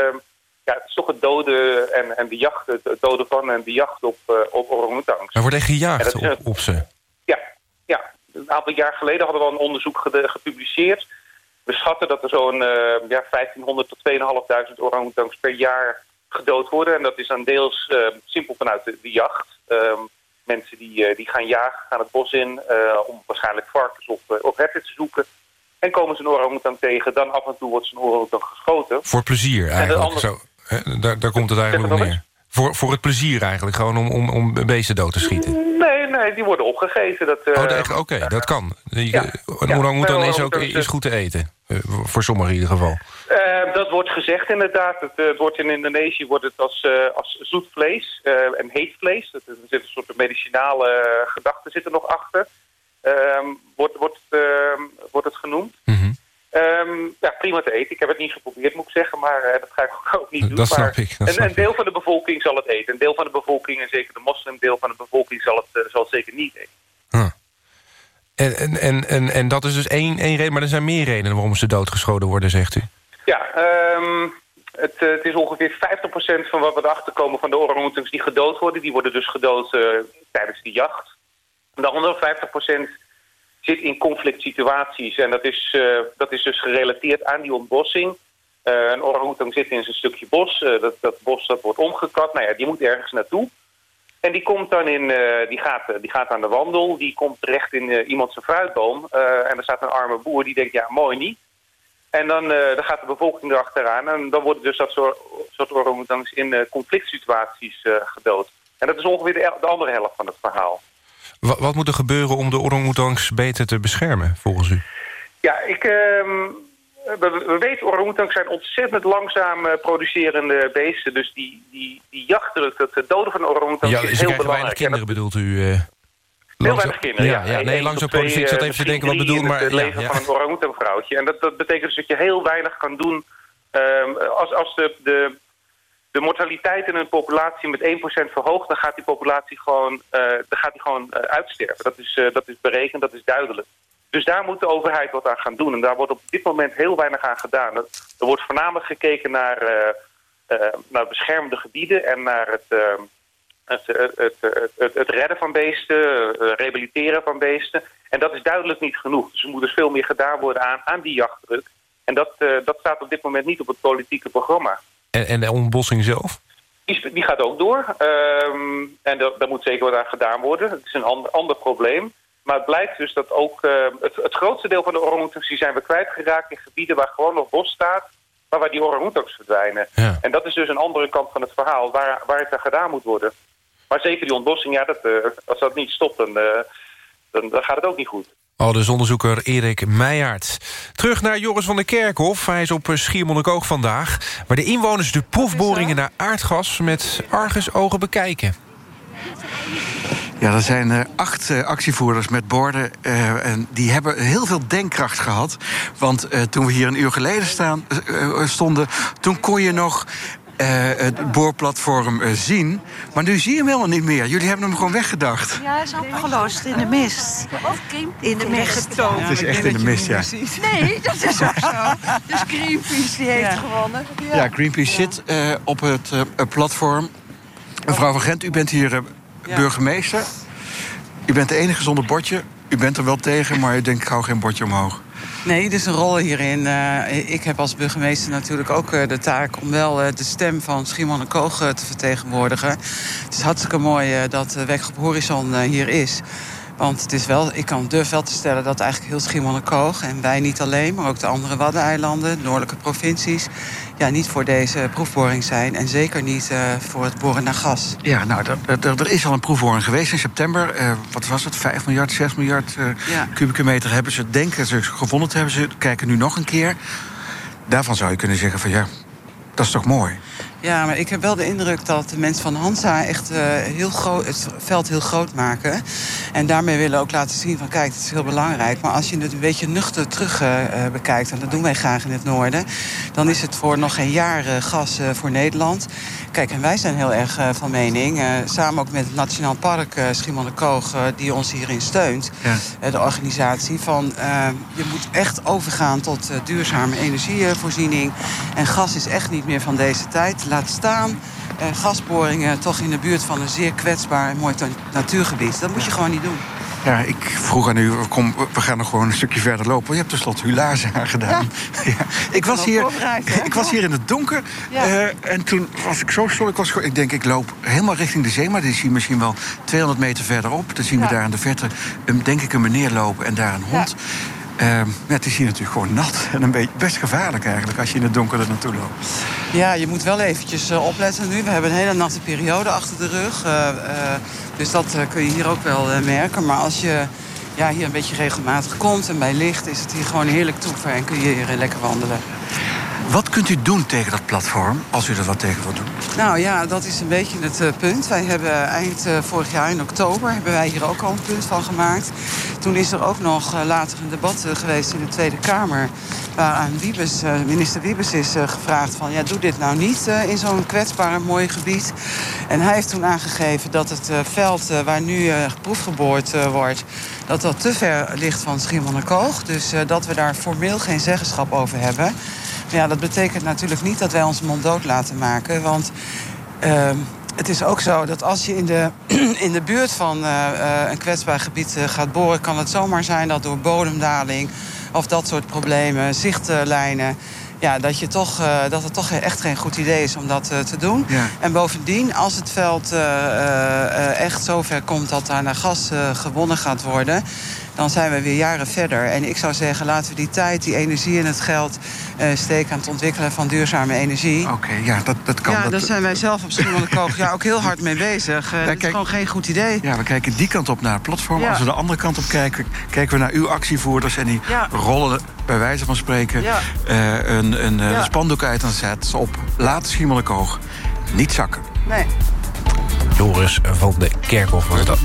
ja, het is toch het doden en, en de jacht, het, doden van en de jacht op, eh op orangutans. Er wordt echt Ja, gejaagd op, op ze. Ja, ja, een aantal jaar geleden hadden we al een onderzoek gepubliceerd. We schatten dat er zo'n eh, ja, 1500 tot 2500 orang-oetangs per jaar gedood worden. En dat is dan deels eh, simpel vanuit de, de jacht. Ehm, mensen die, eh, die gaan jagen, gaan het bos in eh, om waarschijnlijk varkens of, eh, of herten te zoeken. En komen ze een orang-oetang tegen, dan af en toe wordt zo'n orang-oetang geschoten. Voor plezier eigenlijk. andere- Zo, hè, daar, daar komt het eigenlijk op neer. Voor, voor het plezier eigenlijk, gewoon om, om, om beesten dood te schieten. Nee, nee, die worden opgegeten. Dat, eh, Oh, echt? Oké, dat kan. Je- ja. Een orang-oetan is ook is goed te eten. Eh, Voor sommigen in ieder geval. Eh, dat wordt gezegd inderdaad. Het, eh, het wordt in Indonesië wordt het als, eh, als zoet vlees eh, en heet vlees. Dat, er zit een soort medicinale eh, gedachte zit er nog achter. Ehm, wordt, wordt, ehm, wordt het genoemd. Mhm. Ehm, ja, prima te eten. Ik heb het niet geprobeerd, moet ik zeggen. Maar eh, dat ga ik ook, niet doen. Dat snap maar ik, dat een, snap een deel van de bevolking zal het eten. Een deel van de bevolking, en zeker de moslimdeel van de bevolking... zal het, eh, zal het zeker niet eten. En, en, en, en, en dat is dus één, één reden, maar er zijn meer redenen waarom ze doodgeschoten worden, zegt u. Ja, ehm, het, eh, het is ongeveer 50% van wat we erachter komen van de orang-oetangs die gedood worden. Die worden dus gedood tijdens de jacht. De andere 50% zit in conflict situaties. En dat is, eh, dat is dus gerelateerd aan die ontbossing. Eh, een orang-oetang zit in zijn stukje bos. Eh, dat, dat bos dat wordt omgekat. Nou ja, die moet ergens naartoe. En die komt dan in, die, gaat, die gaat aan de wandel. Die komt terecht in iemand zijn fruitboom. En er staat een arme boer die denkt, ja, mooi niet. En dan, dan gaat de bevolking erachteraan. En dan worden dus dat soort, soort orang-oetangs in conflict situaties gedood. En dat is ongeveer de andere helft van het verhaal. Wat, wat moet er gebeuren om de orang-oetangs beter te beschermen, volgens u? Ja, ik, ehm, we, we weten, orang-oetangs zijn ontzettend langzaam eh, producerende beesten. Dus die, die, die jachtdruk, het doden van orang-oetangs Ja, is heel weinig belangrijk. En kinderen, bedoelt u? eh, Heel weinig kinderen, ja. ja, nee, langzaam produceren. Ik zat eh, even te denken wat bedoel, maar... het ja, leven ja. van een orang-oetanvrouwtje. En dat, dat betekent dus dat je heel weinig kan doen... als, als de, de, de mortaliteit in een populatie met 1% verhoogt... dan gaat die populatie gewoon, eh, dan gaat die gewoon eh, uitsterven. Dat is, eh, dat is berekend, dat is duidelijk. Dus daar moet de overheid wat aan gaan doen. En daar wordt op dit moment heel weinig aan gedaan. Er wordt voornamelijk gekeken naar, naar beschermde gebieden... en naar het... het, het, het, redden van beesten, eh, rehabiliteren van beesten. En dat is duidelijk niet genoeg. Dus er moet dus veel meer gedaan worden aan, aan die jachtdruk. En dat, dat staat op dit moment niet op het politieke programma. En, en de ontbossing zelf? Die, die gaat ook door. Ehm, en daar, moet zeker wat aan gedaan worden. Het is een ander, ander probleem. Maar het blijkt dus dat ook eh, het, het grootste deel van de orang-oetangs... die zijn we kwijtgeraakt in gebieden waar gewoon nog bos staat... maar waar die orang-oetangs verdwijnen. En dat is dus een andere kant van het verhaal... waar, waar het aan gedaan moet worden. Maar zeker die ontbossing, ja, dat, eh, als dat niet stopt... Dan, eh, dan, dan gaat het ook niet goed. Al dus onderzoeker Erik Meijaert. Terug naar Joris van der Kerkhof. Hij is op Schiermonnikoog vandaag... waar de inwoners de proefboringen naar aardgas... met argusogen bekijken. Ja, er zijn uh, acht uh, actievoerders met borden. En die hebben heel veel denkkracht gehad. Want toen we hier een uur geleden staan, stonden... toen kon je nog het boorplatform zien. Maar nu zie je hem helemaal niet meer. Jullie hebben hem gewoon weggedacht. Ja, hij is opgelost in de mist. In de mist. Het is echt in de mist, ja. Nee, dat is ook zo. Dus Greenpeace die heeft gewonnen. Ja, ja Greenpeace zit op het platform. Mevrouw van Gent, u bent hier burgemeester. U bent de enige zonder bordje. U bent er wel tegen, maar u denkt, ik hou geen bordje omhoog. Nee, dus een rol hierin. Uh, ik heb als burgemeester natuurlijk ook uh, de taak... om wel uh, de stem van Schiermonnikoog te vertegenwoordigen. Het is hartstikke mooi dat Weg op Horizon hier is. Want het is wel, ik kan durf wel te stellen dat eigenlijk heel Schiermonnikoog... en wij niet alleen, maar ook de andere Waddeneilanden, noordelijke provincies... Ja, niet voor deze proefboring zijn. En zeker niet uh, voor het boren naar gas. Ja, nou, er is al een proefboring geweest in september. Uh, wat was het? 5 miljard, 6 miljard uh, ja. kubieke meter hebben ze, denken ze gevonden te hebben. Ze kijken nu nog een keer. Daarvan zou je kunnen zeggen van ja, dat is toch mooi? Ja, maar ik heb wel de indruk dat de mensen van Hansa echt uh, heel groot, het veld heel groot maken. En daarmee willen ook laten zien van kijk, het is heel belangrijk. Maar als je het een beetje nuchter terug uh, bekijkt, en dat doen wij graag in het noorden... dan is het voor nog geen jaar uh, gas voor Nederland. Kijk, en wij zijn heel erg van mening, samen ook met het Nationaal Park Schiermonnikoog... die ons hierin steunt, ja. de organisatie, van je moet echt overgaan tot duurzame energievoorziening. En gas is echt niet meer van deze tijd laat staan uh, gasboringen toch in de buurt van een zeer kwetsbaar en mooi natuurgebied. Dat moet je gewoon niet doen. Ja, ik vroeg aan u, kom, we gaan nog gewoon een stukje verder lopen. Je hebt tenslotte uw laarzen aangedaan. Ja. [laughs] ja. Ik, was hier, [laughs] ik was hier in het donker. Ja. Uh, en toen was ik zo stil. Ik, was, ik denk, ik loop helemaal richting de zee. Maar die zie je misschien wel 200 meter verderop. Dan zien we daar in de verte, um, denk ik, een meneer lopen en daar een hond. Uh, het is hier natuurlijk gewoon nat. [laughs] En een beetje best gevaarlijk eigenlijk als je in het donker er naartoe loopt. Ja, je moet wel eventjes uh, opletten nu. We hebben een hele natte periode achter de rug. Uh, dus dat kun je hier ook wel merken. Maar als je ja, hier een beetje regelmatig komt en bij licht... is het hier gewoon heerlijk toeven en kun je hier lekker wandelen. Wat kunt u doen tegen dat platform, als u er wat tegen wilt doen? Nou ja, dat is een beetje het uh, punt. Wij hebben eind uh, vorig jaar in oktober hebben wij hier ook al een punt van gemaakt. Toen is er ook nog later een debat geweest in de Tweede Kamer... waaraan Wiebes, minister Wiebes is gevraagd van... ja, doe dit nou niet in zo'n kwetsbaar mooi gebied. En hij heeft toen aangegeven dat het veld waar nu proefgeboord wordt... dat dat te ver ligt van Schiermonnikoog. Dus dat we daar formeel geen zeggenschap over hebben... Ja, dat betekent natuurlijk niet dat wij onze mond dood laten maken. Want uh, het is ook zo dat als je in de, [clears throat] in de buurt van uh, uh, een kwetsbaar gebied uh, gaat boren... kan het zomaar zijn dat door bodemdaling of dat soort problemen, zichtlijnen... Ja, dat, je toch, dat het toch echt geen goed idee is om dat te doen. Ja. En bovendien, als het veld echt zover komt dat daar naar gas gewonnen gaat worden dan zijn we weer jaren verder. En ik zou zeggen, laten we die tijd, die energie en het geld... Uh, steken aan het ontwikkelen van duurzame energie. Oké, okay, ja, dat, dat kan. Ja, dat... daar zijn wij zelf op Schiermonnikoog ja, ook heel hard mee bezig. Uh, dat is gewoon geen goed idee. Ja, we kijken die kant op naar het platform. Ja. Als we de andere kant op kijken, kijken we naar uw actievoerders... en die ja. rollen bij wijze van spreken ja. uh, een, een ja. spandoek uit en zet op... laat Schiermonnikoog niet zakken. Nee. Joris van de Kerkhof was dat.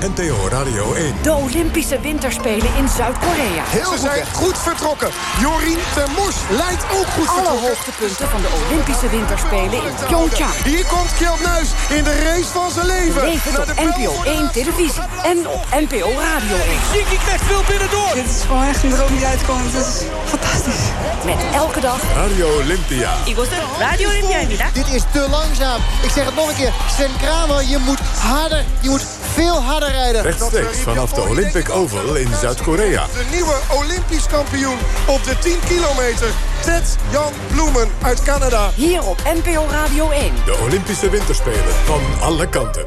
NTO Radio 1. De Olympische Winterspelen in Zuid-Korea. Heel Ze zijn goed vertrokken. Jorien Termors lijkt ook goed Alle vertrokken. hoogtepunten van de Olympische Winterspelen in Pyeongchang. Hier komt Kjeld Nuis in de race van zijn leven. Leven op NPO 1 televisie en op NPO Radio 1. Ziggy krijgt veel binnendoor. Dit is gewoon echt een droom die uitkomt. Het is fantastisch. Met elke dag... Radio Olympia. Radio Olympia, Dit is te langzaam. Ik zeg het nog een keer. Sven Kramer, je moet harder, je moet veel harder rijden. Rechtstreeks vanaf de Olympic Oval in Zuid-Korea. De nieuwe Olympisch kampioen op de 10 kilometer. Ted Jan Bloemen uit Canada. Hier op NPO Radio 1. De Olympische Winterspelen van alle kanten.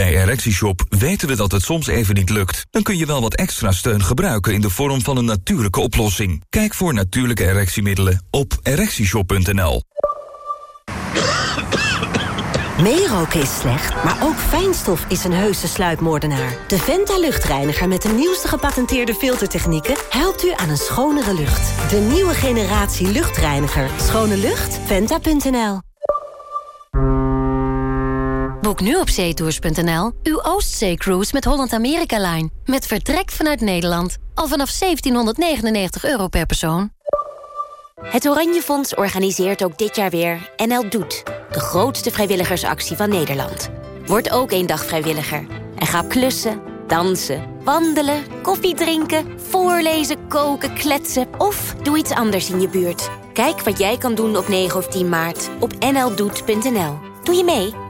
Bij ErectieShop weten we dat het soms even niet lukt. Dan kun je wel wat extra steun gebruiken in de vorm van een natuurlijke oplossing. Kijk voor natuurlijke erectiemiddelen op ErectieShop.nl. Meeroken is slecht, maar ook fijnstof is een heuse sluipmoordenaar. De Venta luchtreiniger met de nieuwste gepatenteerde filtertechnieken... helpt u aan een schonere lucht. De nieuwe generatie luchtreiniger. Schone lucht? Venta.nl Boek nu op zeetours.nl uw Oostzee-cruise met Holland America Line. Met vertrek vanuit Nederland. Al vanaf 1799 euro per persoon. Het Oranje Fonds organiseert ook dit jaar weer NL Doet. De grootste vrijwilligersactie van Nederland. Word ook één dag vrijwilliger. En ga klussen, dansen, wandelen, koffie drinken... voorlezen, koken, kletsen of doe iets anders in je buurt. Kijk wat jij kan doen op 9 of 10 maart op nldoet.nl. Doe je mee?